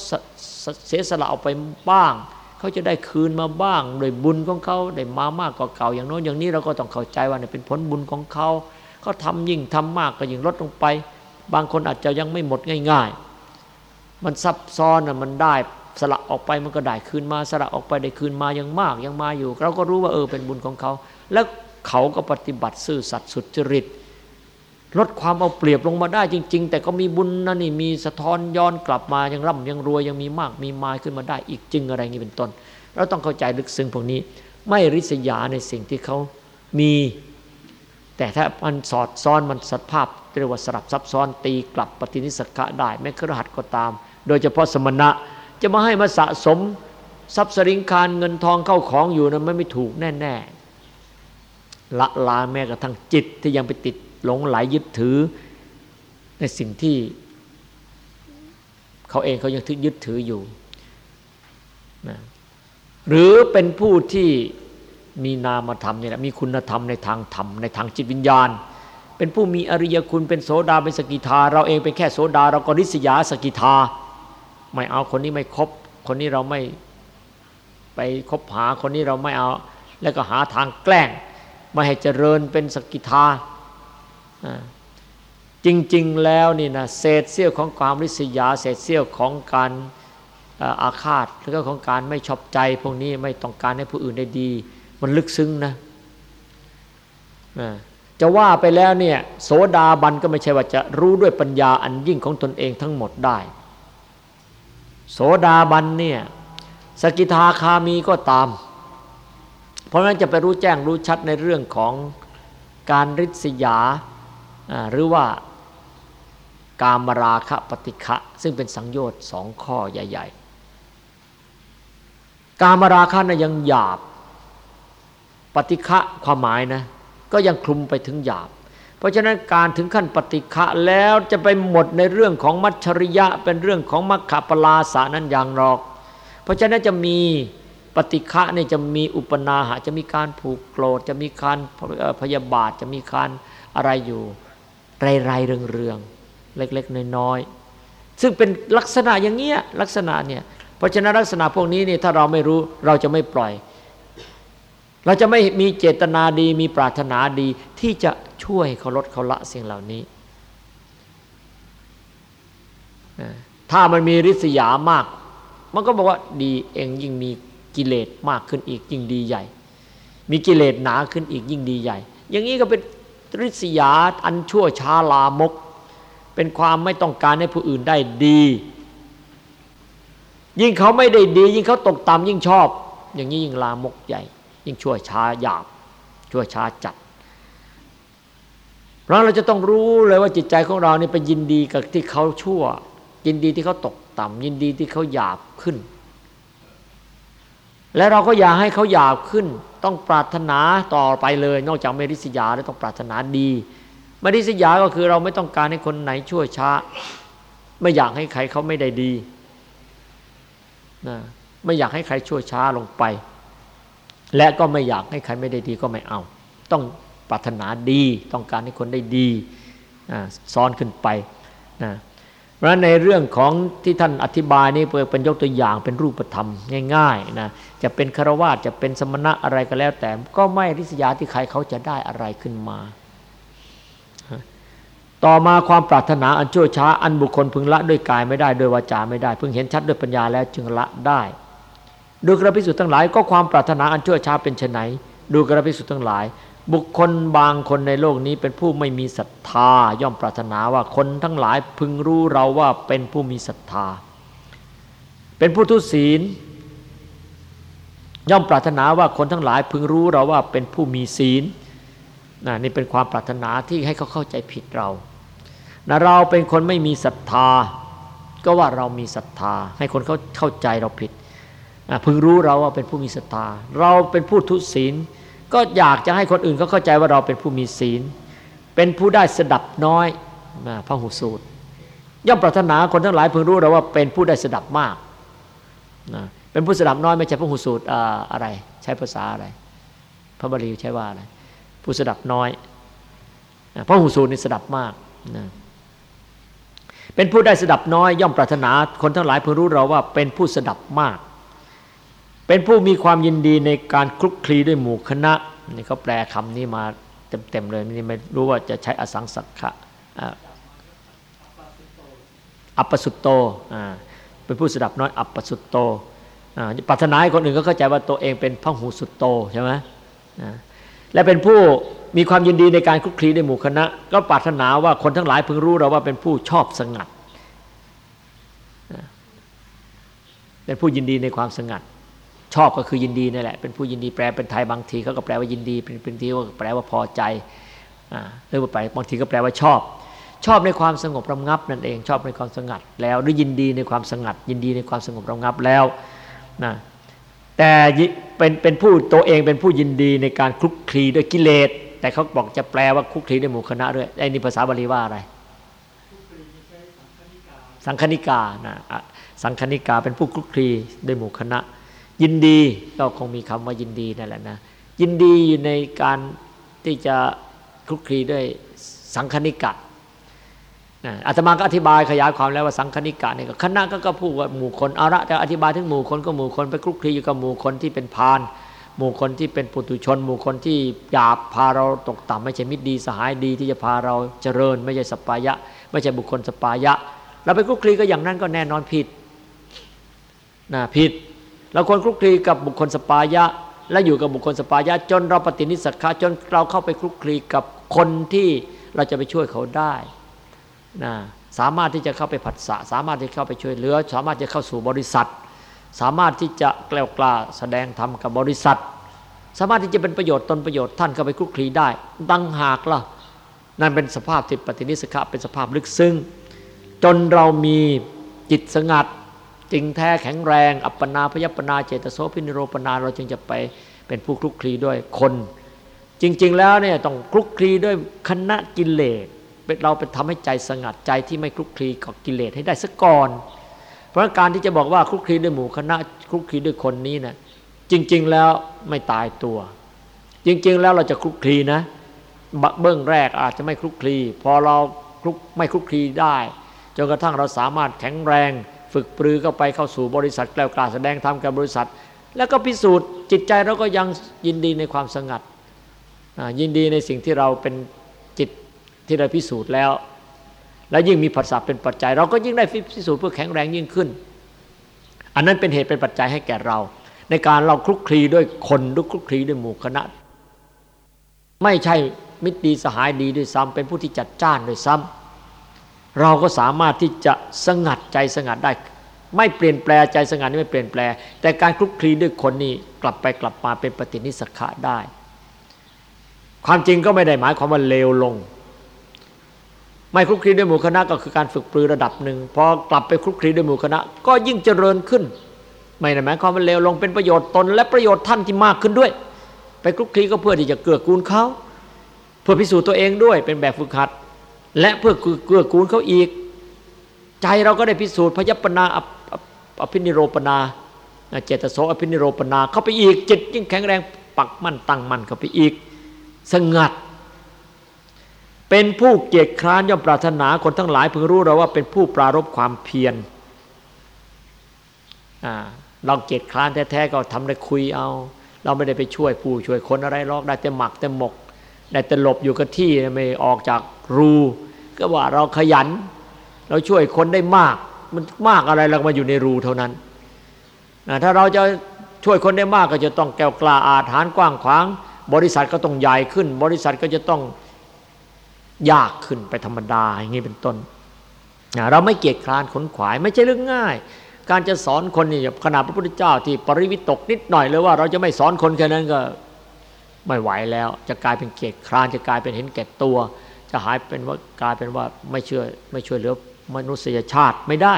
เสียสละออกไปบ้าง เขาจะได้คืนมาบ้างโดยบุญของเขาได้มามากกว่าเก่าอย่างโน้นอย่างนี้เราก็ต้องเข้าใจว่าเป็นผลบุญของเขาเขาทำยิ่งทำมากก็ยิ่งลดลงไป บางคนอาจจะยังไม่หมดง่าย ๆ มันซับซ้อนอะมันได้ สละออกไปมันก็ได้คืนมาสละออกไปได้คืนมายังมากยังมาอยู่ เราก็รู้ว่าเออเป็นบุญของเขา แล้วเขาก็ปฏิบัติซื่อสัตย์สุจริตลดความเอาเปรียบลงมาได้จริง ๆ แต่ก็มีบุญนั่นนี่มีสะท้อนย้อนกลับมายังร่ำยังรวยยังมีมากมีมาขึ้นมาได้อีกจริงอะไรงนี้เป็นต้น เราต้องเข้าใจลึกซึ้งพวกนี้ ไม่ริษยาในสิ่งที่เขามี แต่ถ้ามันสอดซ้อนมันสัตภาพเรียกว่าสลับซับซ้อนตีกลับปฏินิสกะได้แม้ครหัสก็ตาม โดยเฉพาะสมณะ จะมาให้มาสะสมทรัพย์สินคารเงินทองเข้าของอยู่นะมันไม่ถูกแน่ๆละลาแม้กระทั่งจิตที่ยังไปติดหลงไหลยยึดถือ ในสิ่งที่ เขาเองเขายังทึกยึดถืออยู่นะหรือเป็นผู้ที่มีนามธรรมเนี่แหละมีคุณธรรมในทางธรรมในทางจิตวิญญาณ เป็นผู้มีอริยคุณเป็นโสดาเป็นสกิทา เราเองเป็นแค่โสดาเราก็ริษยาสกิทา ไม่เอาคนนี้ไม่คบ คนนี้เราไม่ไปคบหาคนนี้เราไม่เอา แล้วก็หาทางแกล้ง ไม่ให้เจริญเป็นสกิทาจริง ๆ แล้วนี่นะเศษเสี้ยวของความริษยา เศษเสี้ยวของการอาฆาตแล้วก็ของการไม่ชอบใจพวกนี้ไม่ต้องการให้ผู้อื่นได้ดี มันลึกซึ้งนะจะว่าไปแล้วเนี่ยโสดาบันก็ไม่ใช่ว่าจะรู้ด้วยปัญญาอันยิ่งของตนเองทั้งหมดได้ โสดาบันเนี่ยสกิทาคามีก็ตาม เพราะนั้นจะไปรู้แจ้งรู้ชัดในเรื่องของการริษยาหรือว่ากามราคะปฏิฆะซึ่งเป็นสังโยชน์สองข้อใหญ่ ๆ กามราคะนะยังหยาบ ปฏิฆะความหมายนะก็ยังคลุมไปถึงหยาบ เพราะฉะนั้นการถึงขั้นปฏิฆะแล้วจะไปหมดในเรื่องของมัชชริยะ เป็นเรื่องของมัคคปลาสานั้นอย่างหรอก เพราะฉะนั้นจะมีปฏิฆะเนี่ยจะมีอุปนาหะจะมีการผูกโกรธ จะมีการพยาบาทจะมีการอะไรอยู่ไรไรเรืองเรืองเล็กๆน้อยๆซึ่งเป็นลักษณะอย่างเงี้ยลักษณะเนี่ยเพราะฉะนั้นลักษณะพวกนี้นี่ถ้าเราไม่รู้เราจะไม่ปล่อย เราจะไม่มีเจตนาดี มีปรารถนาดีที่จะ ช่วยเขาลดเขาละสิ่งเหล่านี้ ถ้ามันมีริษยามาก มันก็บอกว่าดีเองยิ่งมีกิเลสมากขึ้นอีกยิ่งดีใหญ่ มีกิเลสหนาขึ้นอีกยิ่งดีใหญ่ อย่างนี้ก็เป็นริษยาอันชั่วช้าลามก เป็นความไม่ต้องการให้ผู้อื่นได้ดี ยิ่งเขาไม่ได้ดี ยิ่งเขาตกต่ำยิ่งชอบ อย่างนี้ยิ่งลามกใหญ่ ยิ่งชั่วช้าหยาบชั่วช้าจัด เพราะเราจะต้องรู้เลยว่าจิตใจของเรานี่ไปยินดีกับที่เขาชั่ว ยินดีที่เขาตกต่ำยินดีที่เขาหยาบขึ้น และเราก็อยากให้เขาหยาบขึ้น ต้องปรารถนาต่อไปเลย นอกจากเมริสยาแล้วต้องปรารถนาดีมริสยาก็คือเราไม่ต้องการให้คนไหนชั่วช้า ไม่อยากให้ใครเขาไม่ได้ดีนะไม่อยากให้ใครชั่วช้าลงไป และก็ไม่อยากให้ใครไม่ได้ดีก็ไม่เอา ต้อง ปรารถนาดีต้องการให้คนได้ดีซ้อนขึ้นไปนะเพราะฉะนั้นในเรื่องของที่ท่านอธิบายนี่เป็นยกตัวอย่างเป็นรูปธรรมง่ายๆนะจะเป็นคารวะจะเป็นสมณะอะไรก็แล้ว แต่ก็ไม่ริษยาที่ใครเขาจะได้อะไรขึ้นมา ต่อมาความปรารถนาอันชั่วช้า อันบุคคลพึงละด้วยกายไม่ได้ด้วยวาจาไม่ได้พึงเห็นชัดด้วยปัญญาแล้วจึงละได้ดูกระพิสุทธ์ทั้งหลาย ก็ความปรารถนาอันชั่วช้าเป็นไฉนดูกระพิสุทธ์ทั้งหลาย บุคคลบางคนในโลกนี้เป็นผู้ไม่มีศรัทธา ย่อมปรารถนาว่าคนทั้งหลายพึงรู้เราว่าเป็นผู้มีศรัทธา เป็นผู้ทุศีล ย่อมปรารถนาว่าคนทั้งหลายพึงรู้เราว่าเป็นผู้มีศีลนี่เป็นความปรารถนาที่ให้เขาเข้าใจผิดเรานะเราเป็นคนไม่มีศรัทธา ก็ว่าเรามีศรัทธา ให้คนเขาเข้าใจเราผิดพึงรู้เราว่าเป็นผู้มีศรัทธา เราเป็นผู้ทุศีล ก็อยากจะให้คนอื่นเขาเข้าใจว่าเราเป็นผู้มีศีล เป็นผู้ได้สดับน้อยพระหูสูตร ย่อมปรารถนาคนทั้งหลายพึงรู้เราว่าเป็นผู้ได้สดับมากนะเป็นผู้สดับน้อยไม่ใช่พระหูสูตรอะไร ใช้ภาษาอะไร พระบาลีใช้ว่าอะไรผู้สดับน้อยพระหูสูตรนี่สดับมากนะเป็นผู้ได้สดับน้อย ย่อมปรารถนาคนทั้งหลายพึงรู้เราว่าเป็นผู้สดับมาก เป็นผู้มีความยินดีในการคลุกคลีด้วยหมู่คณะนี่เขาแปลคำนี้มาเต็มๆเลยนี่ไม่รู้ว่าจะใช้อสังสักขะอัปปสุตโตเป็นผู้สดับน้อยอัปปสุตโตปรารถนาให้คนอื่นก็เข้าใจว่าตัวเองเป็นพระหูสุตโตใช่ไหมและเป็นผู้มีความยินดีในการคลุกคลีในหมู่คณะ ก็ปรารถนาว่าคนทั้งหลายพึงรู้เราว่าเป็นผู้ชอบสงัดเป็นผู้ยินดีในความสงัด ชอบก็คือยินดีนั่นแหละ เป็นผู้ยินดีแปลเป็นไทยบางทีเขาก็แปลว่ายินดี เป็นเป็นทีว่าแปลว่าพอใจหรือว่าไปบางทีก็แปลว่าชอบ ชอบในความสงบระงับนั่นเอง ชอบในความสงัด แล้วหรือยินดีในความสงัด ยินดีในความสงบระงับแล้วนะแต่เป็นเป็นผู้ตัวเองเป็นผู้ยินดีในการคลุกคลีด้วยกิเลสแต่เขาบอกจะแปลว่าคลุกคลีด้วยหมู่คณะด้วยไอ้นี่ภาษาบาลีว่าอะไร สังคณิกานะสังคณิกาเป็นผู้คลุกคลีด้วยหมู่คณะ ยินดีก็คงมีคำว่ายินดีนั่นแหละนะยินดีอยู่ในการที่จะคลุกคลีด้วยสังคณิกะอาตมาก็อธิบายขยายความแล้วว่าสังคณิกะเนี่ยคณะก็ก็พูดว่าหมู่คนเอาละแต่อธิบายถึงหมู่คนก็หมู่คนไปคลุกคลีอยู่กับหมู่คนที่เป็นพานหมู่คนที่เป็นปุถุชน หมู่คนที่หยาบพาเราตกต่ำไม่ใช่มิตรดีสหายดีที่จะพาเราเจริญ ไม่ใช่สปายะ ไม่ใช่บุคคลสปายะ เราไปคลุกคลีก็อย่างนั้นก็แน่นอนผิดนะผิด เราควรคลุกคลีกับบุคคลสปายะ และอยู่กับบุคคลสปายะ จนเราปฏินิสักาจนเราเข้าไปคลุกคลีกับคนที่เราจะไปช่วยเขาได้นะสามารถที่จะเข้าไปผัสสะสามารถที่เข้าไปช่วยเหลือ สามารถจะเข้าสู่บริษัท สามารถที่จะแกล้วกล้าแสดงธรรมกับบริษัท สามารถที่จะเป็นประโยชน์ตนประโยชน์ท่านเข้าไปคลุกคลีได้ดังหากล่ะนั่นเป็นสภาพที่ปฏินิสขะเป็นสภาพลึกซึ้งจนเรามีจิตสงัด จริงแท้แข็งแรง อัปปนาพยปนาเจตโสพินิโรปนาเราจึงจะไปเป็นผู้คลุกคลีด้วยคน จริง ๆ แล้วเนี่ยต้องคลุกคลีด้วยคณะกิเลสเราไปทำให้ใจสงัดใจที่ไม่คลุกคลีกับกิเลสให้ได้สักก่อน เพราะการที่จะบอกว่าคลุกคลีด้วยหมู่คณะคลุกคลีด้วยคนนี้นะจริง ๆ แล้วไม่ตายตัว จริง ๆ แล้วเราจะคลุกคลีนะเบื้องแรกอาจจะไม่คลุกคลีพอเราคลุกไม่คลุกคลีได้จนกระทั่งเราสามารถแข็งแรง ฝึกปรือเข้าไปเข้าสู่บริษัทแกล้วกล้าแสดงธรรมกับบริษัท แล้วก็พิสูจน์จิตใจเราก็ยังยินดีในความสงัดยินดีในสิ่งที่เราเป็นจิตที่เราพิสูจน์แล้ว และยิ่งมีภาษาเป็นปัจจัย เราก็ยิ่งได้พิสูจน์เพื่อแข็งแรงยิ่งขึ้น อันนั้นเป็นเหตุเป็นปัจจัยให้แก่เรา ในการเราคลุกคลีด้วยคนด้วยคลุกคลีด้วยหมู่คณะ ไม่ใช่มิตรดีสหายดีด้วยซ้ำเป็นผู้ที่จัดจ้านด้วยซ้ำ เราก็สามารถที่จะสงัดใจสงัดได้ ไม่เปลี่ยนแปลงใจสงัดนี่ไม่เปลี่ยนแปลงแต่การคลุกคลีด้วยคนนี้กลับไปกลับมาเป็นปฏินิสขะได้ ความจริงก็ไม่ได้หมายความว่าเลวลง ไม่คลุกคลีด้วยหมู่คณะก็คือการฝึกปรือระดับหนึ่งพอกลับไปคลุกคลีด้วยหมู่คณะ ก็ยิ่งเจริญขึ้น ไม่ได้หมายความว่าเลวลงเป็นประโยชน์ตน และประโยชน์ท่านที่มากขึ้นด้วย ไปคลุกคลีก็เพื่อที่จะเกื้อกูลเขาเพื่อพิสูจน์ตัวเองด้วยเป็นแบบฝึกหัด และเพื่อเกื้อกูลเขาอีก ใจเราก็ได้พิสูจน์พยัปนาอภินิโรปนาเจตโสอภินิโรปนาเข้าไปอีกจิตยิ่งแข็งแรงปักมั่นตั้งมั่นเข้าไปอีก สงัด เป็นผู้เกียจคร้านย่อมปรารถนาคนทั้งหลายพึงรู้เราว่าเป็นผู้ปรารบความเพียรเราเกียจคร้านแท้ๆก็ทำได้คุยเอา เราไม่ได้ไปช่วยผู้ช่วยคนอะไรหรอกได้แต่หมักแต่หมก ได้แต่หลบอยู่กับที่ไม่ออกจากรู ก็ว่าเราขยัน เราช่วยคนได้มาก มันมากอะไรเรามาอยู่ในรูเท่านั้นถ้าเราจะช่วยคนได้มากก็จะต้องแก้วกล้าอาถานกว้างขวาง บริษัทก็ต้องใหญ่ขึ้น บริษัทก็จะต้องยากขึ้นไปธรรมดาอย่างนี้เป็นต้นเราไม่เกียจคร้านขนขวาย ไม่ใช่เรื่องง่าย การจะสอนคนนี่ขนาดพระพุทธเจ้าที่ปริวิตกนิดหน่อยเลยว่าเราจะไม่สอนคนแค่นั้นก็ ไม่ไหวแล้ว จะกลายเป็นเกียจคร้านจะกลายเป็นเห็นแก่ตัว จะหายเป็นว่ากลายเป็นว่าไม่เชื่อไม่ช่วยเหลือมนุษยชาติไม่ได้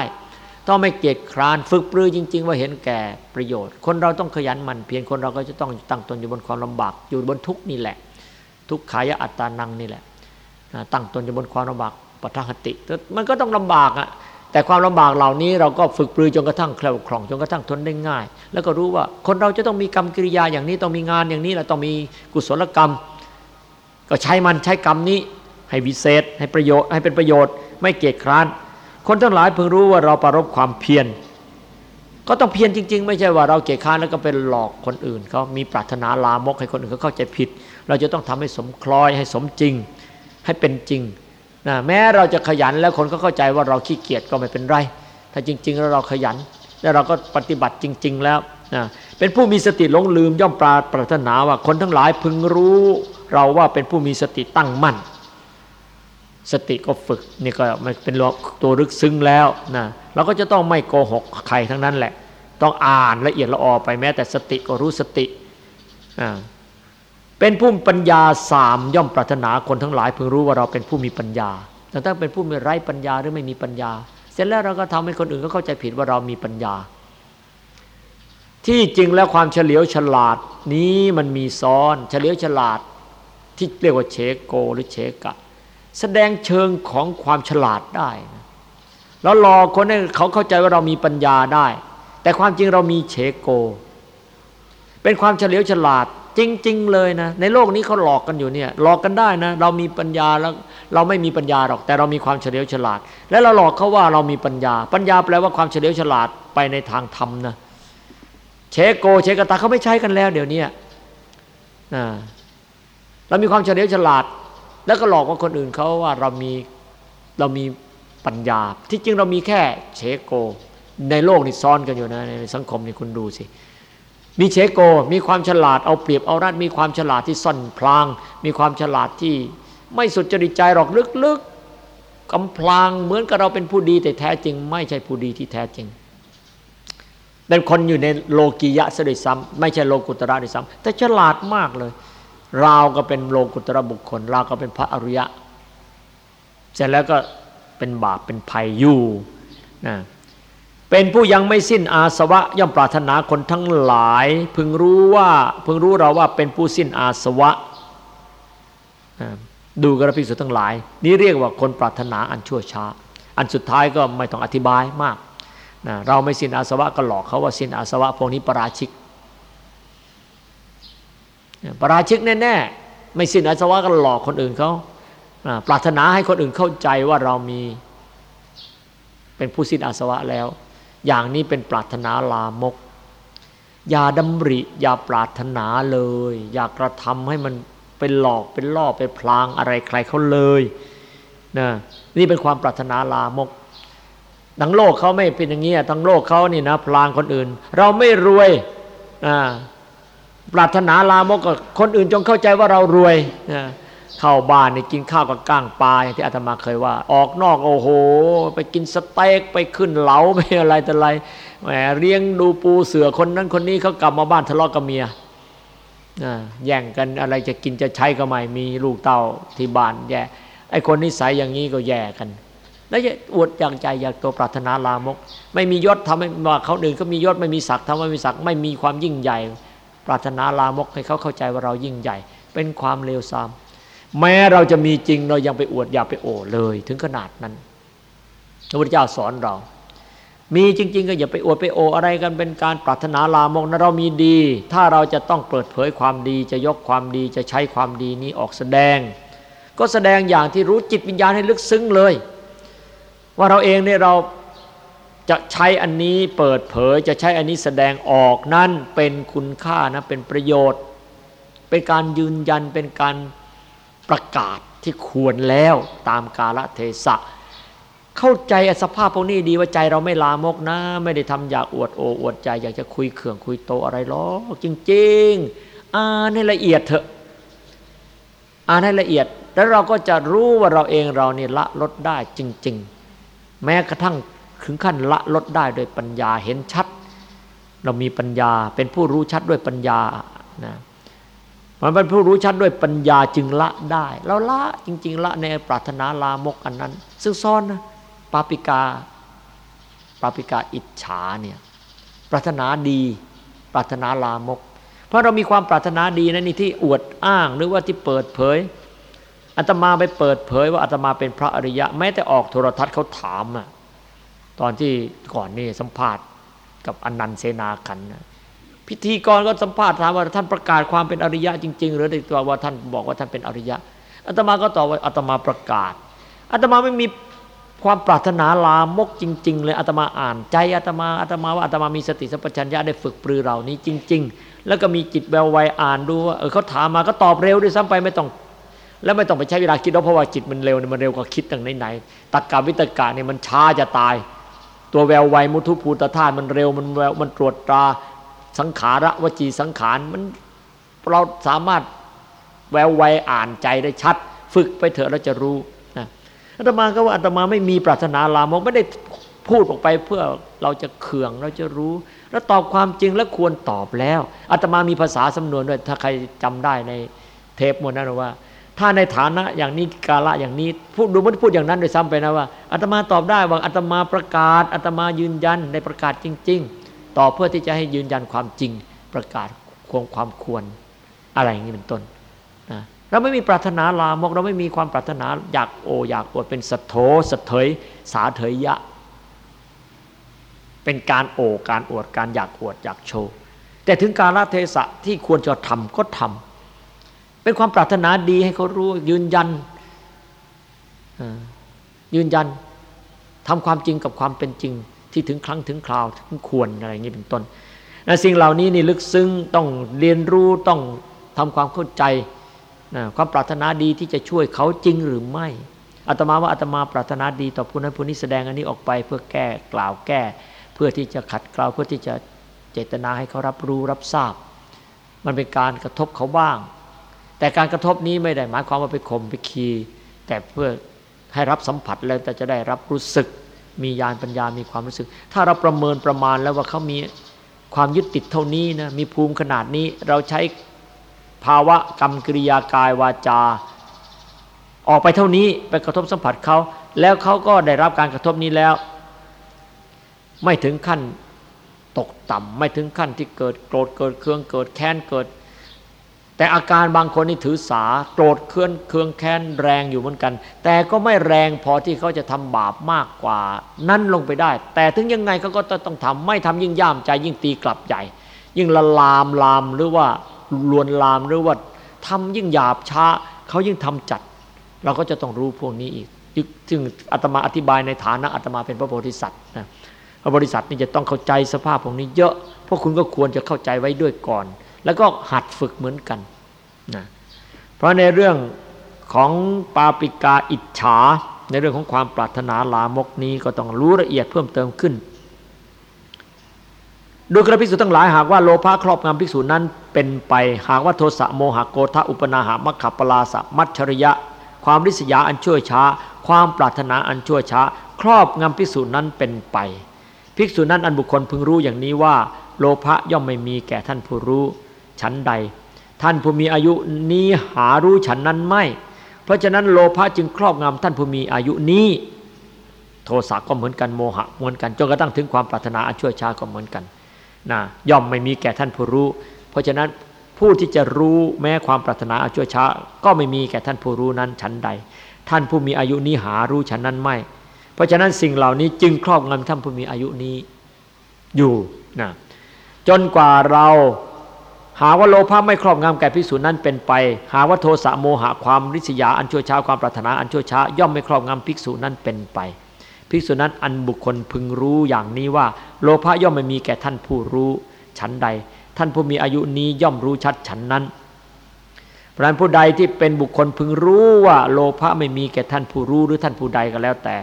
ต้องไม่เกียจคร้านฝึกปรือจริง ๆ ว่าเห็นแก่ประโยชน์ คนเราต้องขยันหมั่นเพียรคนเราก็จะต้องตั้งตนอยู่บนความลำบากอยู่บนทุกนี่แหละ ทุกขายะอัตตานังนี่แหละตั้งตนอยู่บนความลำบากปทังคติ มันก็ต้องลำบากอะ แต่ความลำบากเหล่านี้เราก็ฝึกปรือจนกระทั่งแคล่วคล่องจนกระทั่งทนได้ง่าย แล้วก็รู้ว่าคนเราจะต้องมีกรรมกิริยาอย่างนี้ต้องมีงานอย่างนี้แล้วต้องมีกุศลกรรม ก็ใช้มันใช้กรรมนี้ ให้วิเศษ ให้ประโยชน์ให้เป็นประโยชน์ ไม่เกียจคร้าน คนทั้งหลายเพิ่งรู้ว่าเราประรบความเพียรก็ต้องเพียรจริง ๆ ไม่ใช่ว่าเราเกียจคร้านแล้วก็เป็นหลอกคนอื่นเขามีปรารถนาลามกให้คนอื่นเขาเข้าใจผิด เราจะต้องทำให้สมคล้อยให้สมจริง ให้เป็นจริง นะแม้เราจะขยันแล้วคนก็เข้าใจว่าเราขี้เกียจก็ไม่เป็นไร ถ้าจริง ๆ แล้วเราขยัน แล้วเราก็ปฏิบัติจริง ๆ แล้วนะเป็นผู้มีสติหลงลืมย่อมปราปรารถนาว่าคนทั้งหลายพึงรู้ เราว่าเป็นผู้มีสติตั้งมั่น สติก็ฝึกนี่ก็มันเป็นตัวลึกซึ้งแล้วนะเราก็จะต้องไม่โกหกใครทั้งนั้นแหละ ต้องอ่านละเอียดละออไปแม้แต่สติก็รู้สติอ่า เป็นผู้ปัญญาสามย่อมปรารถนาคนทั้งหลายเพิ่งรู้ว่าเราเป็นผู้มีปัญญาแต่ถ้าเป็นผู้ไม่ไร้ปัญญาหรือไม่มีปัญญา เสร็จแล้วเราก็ทำให้คนอื่นก็เข้าใจผิดว่าเรามีปัญญา ที่จริงแล้วความเฉลียวฉลาดนี้มันมีซ้อน เฉลียวฉลาดที่เรียกว่าเชโกหรือเชกะ แสดงเชิงของความฉลาดได้แล้วรอคนให้เขาเข้าใจว่าเรามีปัญญาได้ แต่ความจริงเรามีเชโก เป็นความเฉลียวฉลาด จริง ๆ เลยนะ ในโลกนี้เขาหลอกกันอยู่เนี่ย หลอกกันได้นะ เรามีปัญญาแล้วเราไม่มีปัญญาหรอก แต่เรามีความเฉลียวฉลาด และเราหลอกเขาว่าเรามีปัญญา ปัญญาแปลว่าความเฉลียวฉลาดไปในทางธรรมนะเชโกเชกตาเขาไม่ใช้กันแล้ว เดี๋ยวนี้นะเรามีความเฉลียวฉลาด แล้วก็หลอกว่าคนอื่นเขาว่าเรามีเรามีปัญญา ที่จริงเรามีแค่เชโก ในโลกนี่ซ้อนกันอยู่นะในสังคมนี่คุณดูสิ มีเชโก มีความฉลาดเอาเปรียบเอารัดมีความฉลาดที่ซ่อนพลาง มีความฉลาดที่ไม่สุดจริตใจหรอกลึกๆกำพลางเหมือนกับเราเป็นผู้ดีแต่แท้จริง ไม่ใช่ผู้ดีที่แท้จริงเป็นคนอยู่ในโลกียะซะด้วยซ้ำไม่ใช่โลกุตระด้วยซ้ำแต่ฉลาดมากเลย เราก็เป็นโลกุตระบุคคล เราก็เป็นพระอริยะ เสร็จแล้วก็เป็นบาปเป็นภัยอยู่นะ เป็นผู้ยังไม่สิ้นอาสวะย่อมปรารถนาคนทั้งหลาย พึงรู้ว่าพึงรู้เราว่าเป็นผู้สิ้นอาสวะ ดูกระพิสุทั้งหลาย นี่เรียกว่าคนปรารถนาอันชั่วช้า อันสุดท้ายก็ไม่ต้องอธิบายมากนะเราไม่สิ้นอาสวะก็หลอกเขาว่าสิ้นอาสวะพวกนี้ประราชิกประราชิกแน่ๆไม่สิ้นอาสวะก็หลอกคนอื่นเขาปรารถนาให้คนอื่นเข้าใจว่าเรามีเป็นผู้สิ้นอาสวะแล้ว อย่างนี้เป็นปรารถนาลามก อย่าดำริ อย่าปรารถนาเลย อย่ากระทำให้มันเป็นหลอกเป็นล่อไปพลางอะไรใครเขาเลยนะนี่เป็นความปรารถนาลามกทั้งโลกเขาไม่เป็นอย่างนี้ทั้งโลกเขานี่นะพลางคนอื่น เราไม่รวยอ่าปรารถนาลามกกับคนอื่นจงเข้าใจว่าเรารวยนะ เข้าบ้านนี่กินข้าวกับก้างปลาอย่างที่อาตมาเคยว่า ออกนอกโอ้โห ไปกินสเต็กไปขึ้นเหลาไปอะไรแต่ไรแหมเลี้ยงดูปูเสือคนนั้นคนนี้เขากลับมาบ้านทะเลาะกับเมียแย่งกันอะไรจะกินจะใช้ก็ไม่มีลูกเต้าที่บ้านแย่ไอคนนิสัยอย่างนี้ก็แย่กัน แล้วจะอวดอย่างใจอยากตัวปรารถนาลามก ไม่มียศทำให้ว่าเขาอื่นก็มียศไม่มีศักดิ์ทำไม่มีศักดิ์ไม่มีความยิ่งใหญ่ ปรารถนาลามกให้เขาเข้าใจว่าเรายิ่งใหญ่ เป็นความเลวทราม แม้เราจะมีจริงเรายังไปอวดอย่าไปโอเลย ถึงขนาดนั้นพระพุทธเจ้าสอนเรา มีจริง ๆ ก็อย่าไปอวดไปโออะไรกันเป็นการปรารถนาลามกนะเรามีดี ถ้าเราจะต้องเปิดเผยความดี จะยกความดีจะใช้ความดีนี้ออกแสดง ก็แสดงอย่างที่รู้จิตวิญญาณให้ลึกซึ้งเลย ว่าเราเองเนี่ยเราจะใช้อันนี้เปิดเผยจะใช้อันนี้แสดงออกนั่นเป็นคุณค่านะเป็นประโยชน์ เป็นการยืนยันเป็นการ ประกาศที่ควรแล้วตามกาลเทศะ เข้าใจสภาพพวกนี้ดีว่าใจเราไม่ลามกนะ ไม่ได้ทำอยากอวดโออวดใจ อยากจะคุยเขื่องคุยโตอะไรหรอกจริงๆอ่านให้ละเอียดเถอะอ่านให้ละเอียด แล้วเราก็จะรู้ว่าเราเองเราเนี่ละลดได้จริง ๆ แม้กระทั่งถึงขั้นละลดได้โดยปัญญาเห็นชัด เรามีปัญญาเป็นผู้รู้ชัดด้วยปัญญานะ มันเป็นผู้รู้ชัดด้วยปัญญาจึงละได้เราละจริง ๆ ละในปรารถนาลามกอันนั้น ซึ่งซ่อนนะปาปิกาปาปิกาอิจฉาเนี่ยปรารถนาดี ปรารถนาลามก เพราะเรามีความปรารถนาดีนะนี่ที่อวดอ้างหรือว่าที่เปิดเผยอาตมาไปเปิดเผยว่าอาตมาเป็นพระอริยะ แม้แต่ออกโทรทัศน์เขาถามอะตอนที่ก่อนนี่สัมภาษณ์กับอนันต์เสนาขันนะ พิธีกรก็สัมภาษณ์ถามว่าท่านประกาศความเป็นอริยะจริง ๆ หรือในตัวว่าท่านบอกว่าท่านเป็นอริยะอาตมาก็ตอบว่าอาตมาประกาศอาตมาไม่มีความปรารถนาลามกจริง ๆ เลยอาตมาอ่านใจอาตมาอาตมาว่าอาตมามีสติสัมปชัญญะได้ฝึกปรือเหล่านี้จริง ๆ แล้วก็มีจิตแววไวอ่านดูว่าเออเขาถามมาก็ตอบเร็วด้วยซ้ำไปไม่ต้อง แล้วไม่ต้องไปใช้เวลาคิดเพราะว่าจิตมันเร็วมันเร็วกว่าคิดตั้งไหนๆตักกาวิตกะเนี่ยมันช้าจะตาย ตัวแววไวมุทุภูตธาตุมันเร็วมันแววมันตรวจตรา สังขาระวจีสังขารมันเราสามารถแววไวอ่านใจได้ชัด ฝึกไปเถอะเราจะรู้นะอาตมาก็ว่าอาตมาไม่มีปรารถนาลามกไม่ได้พูดออกไปเพื่อเราจะเขื่องเราจะรู้ แล้วตอบความจริงแล้วควรตอบแล้วอาตมามีภาษาสำนวนด้วยถ้าใครจำได้ในเทปมวลนั้นว่า ถ้าในฐานะอย่างนี้กาละอย่างนี้พูดดูมันพูดอย่างนั้นโดยซ้ำไปนะว่าอาตมาตอบได้ว่าอาตมาประกาศอาตมายืนยันในประกาศจริง ๆ ต่อเพื่อที่จะให้ยืนยันความจริงประกาศควงความควรอะไรอย่างนี้เป็นต้นนะเราไม่มีปรารถนาลามก เราไม่มีความปรารถนาอยากโออยากอวดเป็นสะโถสะเถยสาเถยยะ เป็นการโอการอวดการอยากอวดอยากโชว์แต่ถึงการละเทศะที่ควรจะทำก็ทำเป็นความปรารถนาดีให้เขารู้ยืนยันยืนยันทำความจริงกับความเป็นจริง ที่ถึงครั้งถึงคราวถึงควรอะไรอย่างนี้เป็นต้นนะสิ่งเหล่านี้นี่ลึกซึ้งต้องเรียนรู้ต้องทำความเข้าใจนะความปรารถนาดีที่จะช่วยเขาจริงหรือไม่อาตมาว่าอาตมาปรารถนาดีต่อผู้นั้นผู้นี้แสดงอันนี้ออกไปเพื่อแก้กล่าวแก้ เพื่อที่จะขัดเกลาเพื่อที่จะเจตนาให้เขารับรู้รับทราบ มันเป็นการกระทบเขาบ้าง แต่การกระทบนี้ไม่ได้หมายความว่าไปข่มไปคีแต่เพื่อให้รับสัมผัสแล้วแต่จะได้รับรู้สึก มีญาณปัญญามีความรู้สึก ถ้าเราประเมินประมาณแล้วว่าเขามีความยึดติดเท่านี้นะมีภูมิขนาดนี้เราใช้ภาวะกรรมกิริยากายวาจา ออกไปเท่านี้ไปกระทบสัมผัสเขาแล้วเขาก็ได้รับการกระทบนี้แล้ว ไม่ถึงขั้นตกต่ำไม่ถึงขั้นที่เกิดโกรธเกิดเครืองเกิดแค้นเกิด แต่อาการบางคนนี่ถือสาโกรธเคลื่อนเคืองแค้นแรงอยู่เหมือนกัน แต่ก็ไม่แรงพอที่เขาจะทำบาปมากกว่า นั้นลงไปได้ แต่ถึงยังไงเขาก็ต้องทำไม่ทำยิ่งย่ามใจยิ่งตีกลับใหญ่ ยิ่งละลามลามหรือว่าลวนลามหรือว่าทำยิ่งหยาบช้าเขายิ่งทำจัด เราก็จะต้องรู้พวกนี้อีกจึงอาตมาอธิบายในฐานะอาตมาเป็นพระโพธิสัตว์นะพระโพธิสัตว์นี่จะต้องเข้าใจสภาพพวกนี้เยอะพราะคุณก็ควรจะเข้าใจไว้ด้วยก่อน แล้วก็หัดฝึกเหมือนกัน นะเพราะในเรื่องของปาปิกาอิจฉา ในเรื่องของความปรารถนาลามกนี้ก็ต้องรู้ละเอียดเพิ่มเติมขึ้น ดูกระพิสุทั้งหลายหากว่าโลภะครอบงำภิกษุนั้นเป็นไป หากว่าโทสะโมหะโกทะอุปนาหามัคคปลาสะมัชชริยะ ความริษยาอันชั่วช้า ความปรารถนาอันชั่วช้า ครอบงำภิกษุนั้นเป็นไป ภิกษุนั้นอันบุคคลพึงรู้อย่างนี้ว่า โลภะย่อมไม่มีแก่ท่านผู้รู้ฉันใด ท่านผู้มีอายุนี้หารู้ฉันนั้นไม่ เพราะฉะนั้นโลภะจึงครอบงำท่านผู้มีอายุนี้ โทสะก็เหมือนกันโมหะเหมือนกันจนกระทั่งถึงความปรารถนาอันชั่วช้าก็เหมือนกันนะย่อมไม่มีแก่ท่านผู้รู้ เพราะฉะนั้นผู้ที่จะรู้แม้ความปรารถนาอันชั่วช้า ก็ไม่มีแก่ท่านผู้รู้นั้นฉันใด ท่านผู้มีอายุนี้หารู้ฉันนั้นไม่ เพราะฉะนั้นสิ่งเหล่านี้จึงครอบงำท่านผู้มีอายุนี้อยู่นะจนกว่าเรา หาว่าโลภะไม่ครอบงำแก่พิสูจนั้นเป็นไป หาว่าโทสะโมหะความริษยาอันชั่วช้าความปรารถนาอันชั่วช้าย่อมไม่ครอบงำภิกษุนั้นเป็นไป ภิกษุนั้นอันบุคคลพึงรู้อย่างนี้ว่า โลภะย่อมไม่มีแก่ท่านผู้รู้ฉันใด ท่านผู้มีอายุนี้ย่อมรู้ชัดฉันนั้นเพราะนั้นผู้ใดที่เป็นบุคคลพึงรู้ว่าโลภะไม่มีแก่ท่านผู้รู้หรือท่านผู้ใดก็แล้วแต่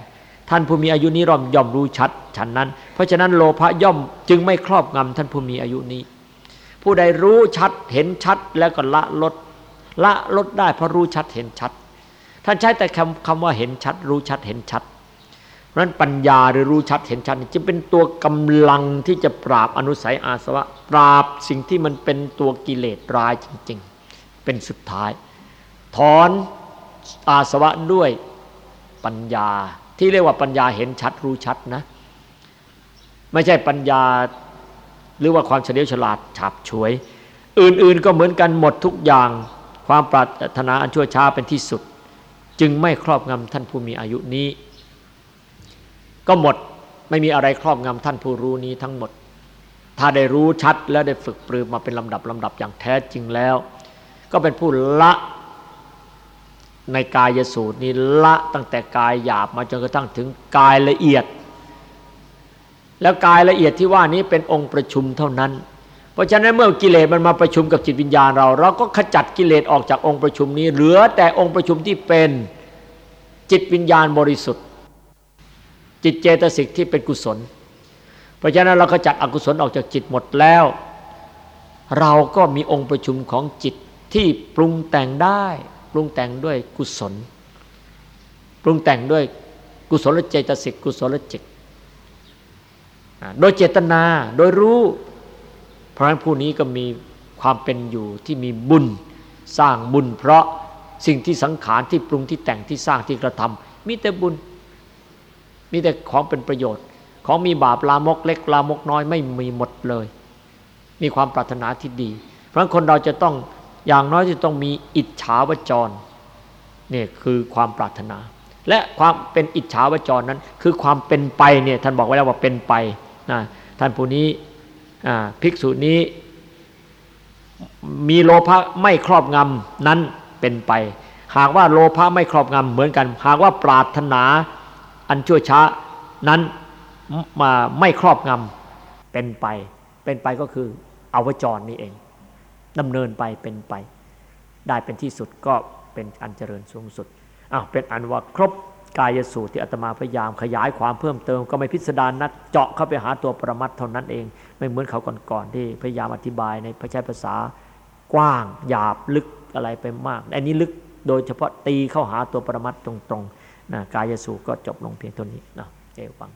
ท่านผู้มีอายุนี้ร่อมย่อมรู้ชัดฉันนั้น เพราะฉะนั้นโลภะย่อมจึงไม่ครอบงำท่านผู้มีอายุนี้ ผู้ใดรู้ชัดเห็นชัดแล้วก็ละลด ละลดได้เพราะรู้ชัดเห็นชัด ท่านใช้แต่คำคำว่าเห็นชัด รู้ชัดเห็นชัด เพราะนั้นปัญญาหรือรู้ชัดเห็นชัดจะเป็นตัวกำลังที่จะปราบอนุสัยอาสวะ ปราบสิ่งที่มันเป็นตัวกิเลสร้ายจริง ๆ เป็นสุดท้าย ถอนอาสวะด้วยปัญญาที่เรียกว่าปัญญาเห็นชัดรู้ชัดนะ ไม่ใช่ปัญญา หรือว่าความเฉลียวฉลาดฉับฉวย อื่นๆก็เหมือนกันหมดทุกอย่าง ความปรารถนาอันชั่วช้าเป็นที่สุด จึงไม่ครอบงำท่านผู้มีอายุนี้ ก็หมดไม่มีอะไรครอบงำท่านผู้รู้นี้ทั้งหมด ถ้าได้รู้ชัดแล้วได้ฝึกปรือมาเป็นลำดับลำดับอย่างแท้จริงแล้ว ก็เป็นผู้ละในกายสูตรนี้ละตั้งแต่กายหยาบมาจนกระทั่งถึงกายละเอียด แล้วกายละเอียดที่ว่านี้เป็นองค์ประชุมเท่านั้น เพราะฉะนั้นเมื่อกิเลสมันมาประชุมกับจิตวิญญาณเรา เราก็ขจัดกิเลสออกจากองค์ประชุมนี้ เหลือแต่องค์ประชุมที่เป็นจิตวิญญาณบริสุทธิ์ จิตเจตสิกที่เป็นกุศล เพราะฉะนั้นเราขจัดอกุศลออกจากจิตหมดแล้ว เราก็มีองค์ประชุมของจิตที่ปรุงแต่งได้ ปรุงแต่งด้วยกุศล ปรุงแต่งด้วยกุศลเจตสิกกุศลจิต โดยเจตนาโดยรู้ เพราะฉะนั้นผู้นี้ก็มีความเป็นอยู่ที่มีบุญสร้างบุญ เพราะสิ่งที่สังขารที่ปรุงที่แต่งที่สร้างที่กระทำมีแต่บุญ มีแต่ของเป็นประโยชน์ ของมีบาปลามกเล็กลามกน้อยไม่มีหมดเลย มีความปรารถนาที่ดี เพราะฉะนั้นคนเราจะต้องอย่างน้อยจะต้องมีอิจฉาวจรนี่คือความปรารถนา และความเป็นอิจฉาวจรนั้น คือความเป็นไปเนี่ยท่านบอกไว้แล้วว่าเป็นไป นะท่านผู้นี้ภิกษุนี้มีโลภะไม่ครอบงำนั้นเป็นไป หากว่าโลภะไม่ครอบงำเหมือนกัน หากว่าปรารถนาอันชั่วช้านั้นมาไม่ครอบงำเป็นไป เป็นไปก็คืออวจรนี่เองดำเนินไปเป็นไป ได้เป็นที่สุดก็เป็นอันเจริญสูงสุดอ้าวเป็นอันว่าครบ กายสูตรที่อาตมาพยายามขยายความเพิ่มเติม ก็ไม่พิสดารนักเจาะเข้าไปหาตัวประมัดเท่านั้นเอง ไม่เหมือนเขาก่อนๆที่พยายามอธิบายในพระใช้ภาษากว้างหยาบลึกอะไรไปมากอันนี้ลึกโดยเฉพาะตีเข้าหาตัวประมัดตรงๆนะกายสูตรก็จบลงเพียงเท่านี้นะเอวัง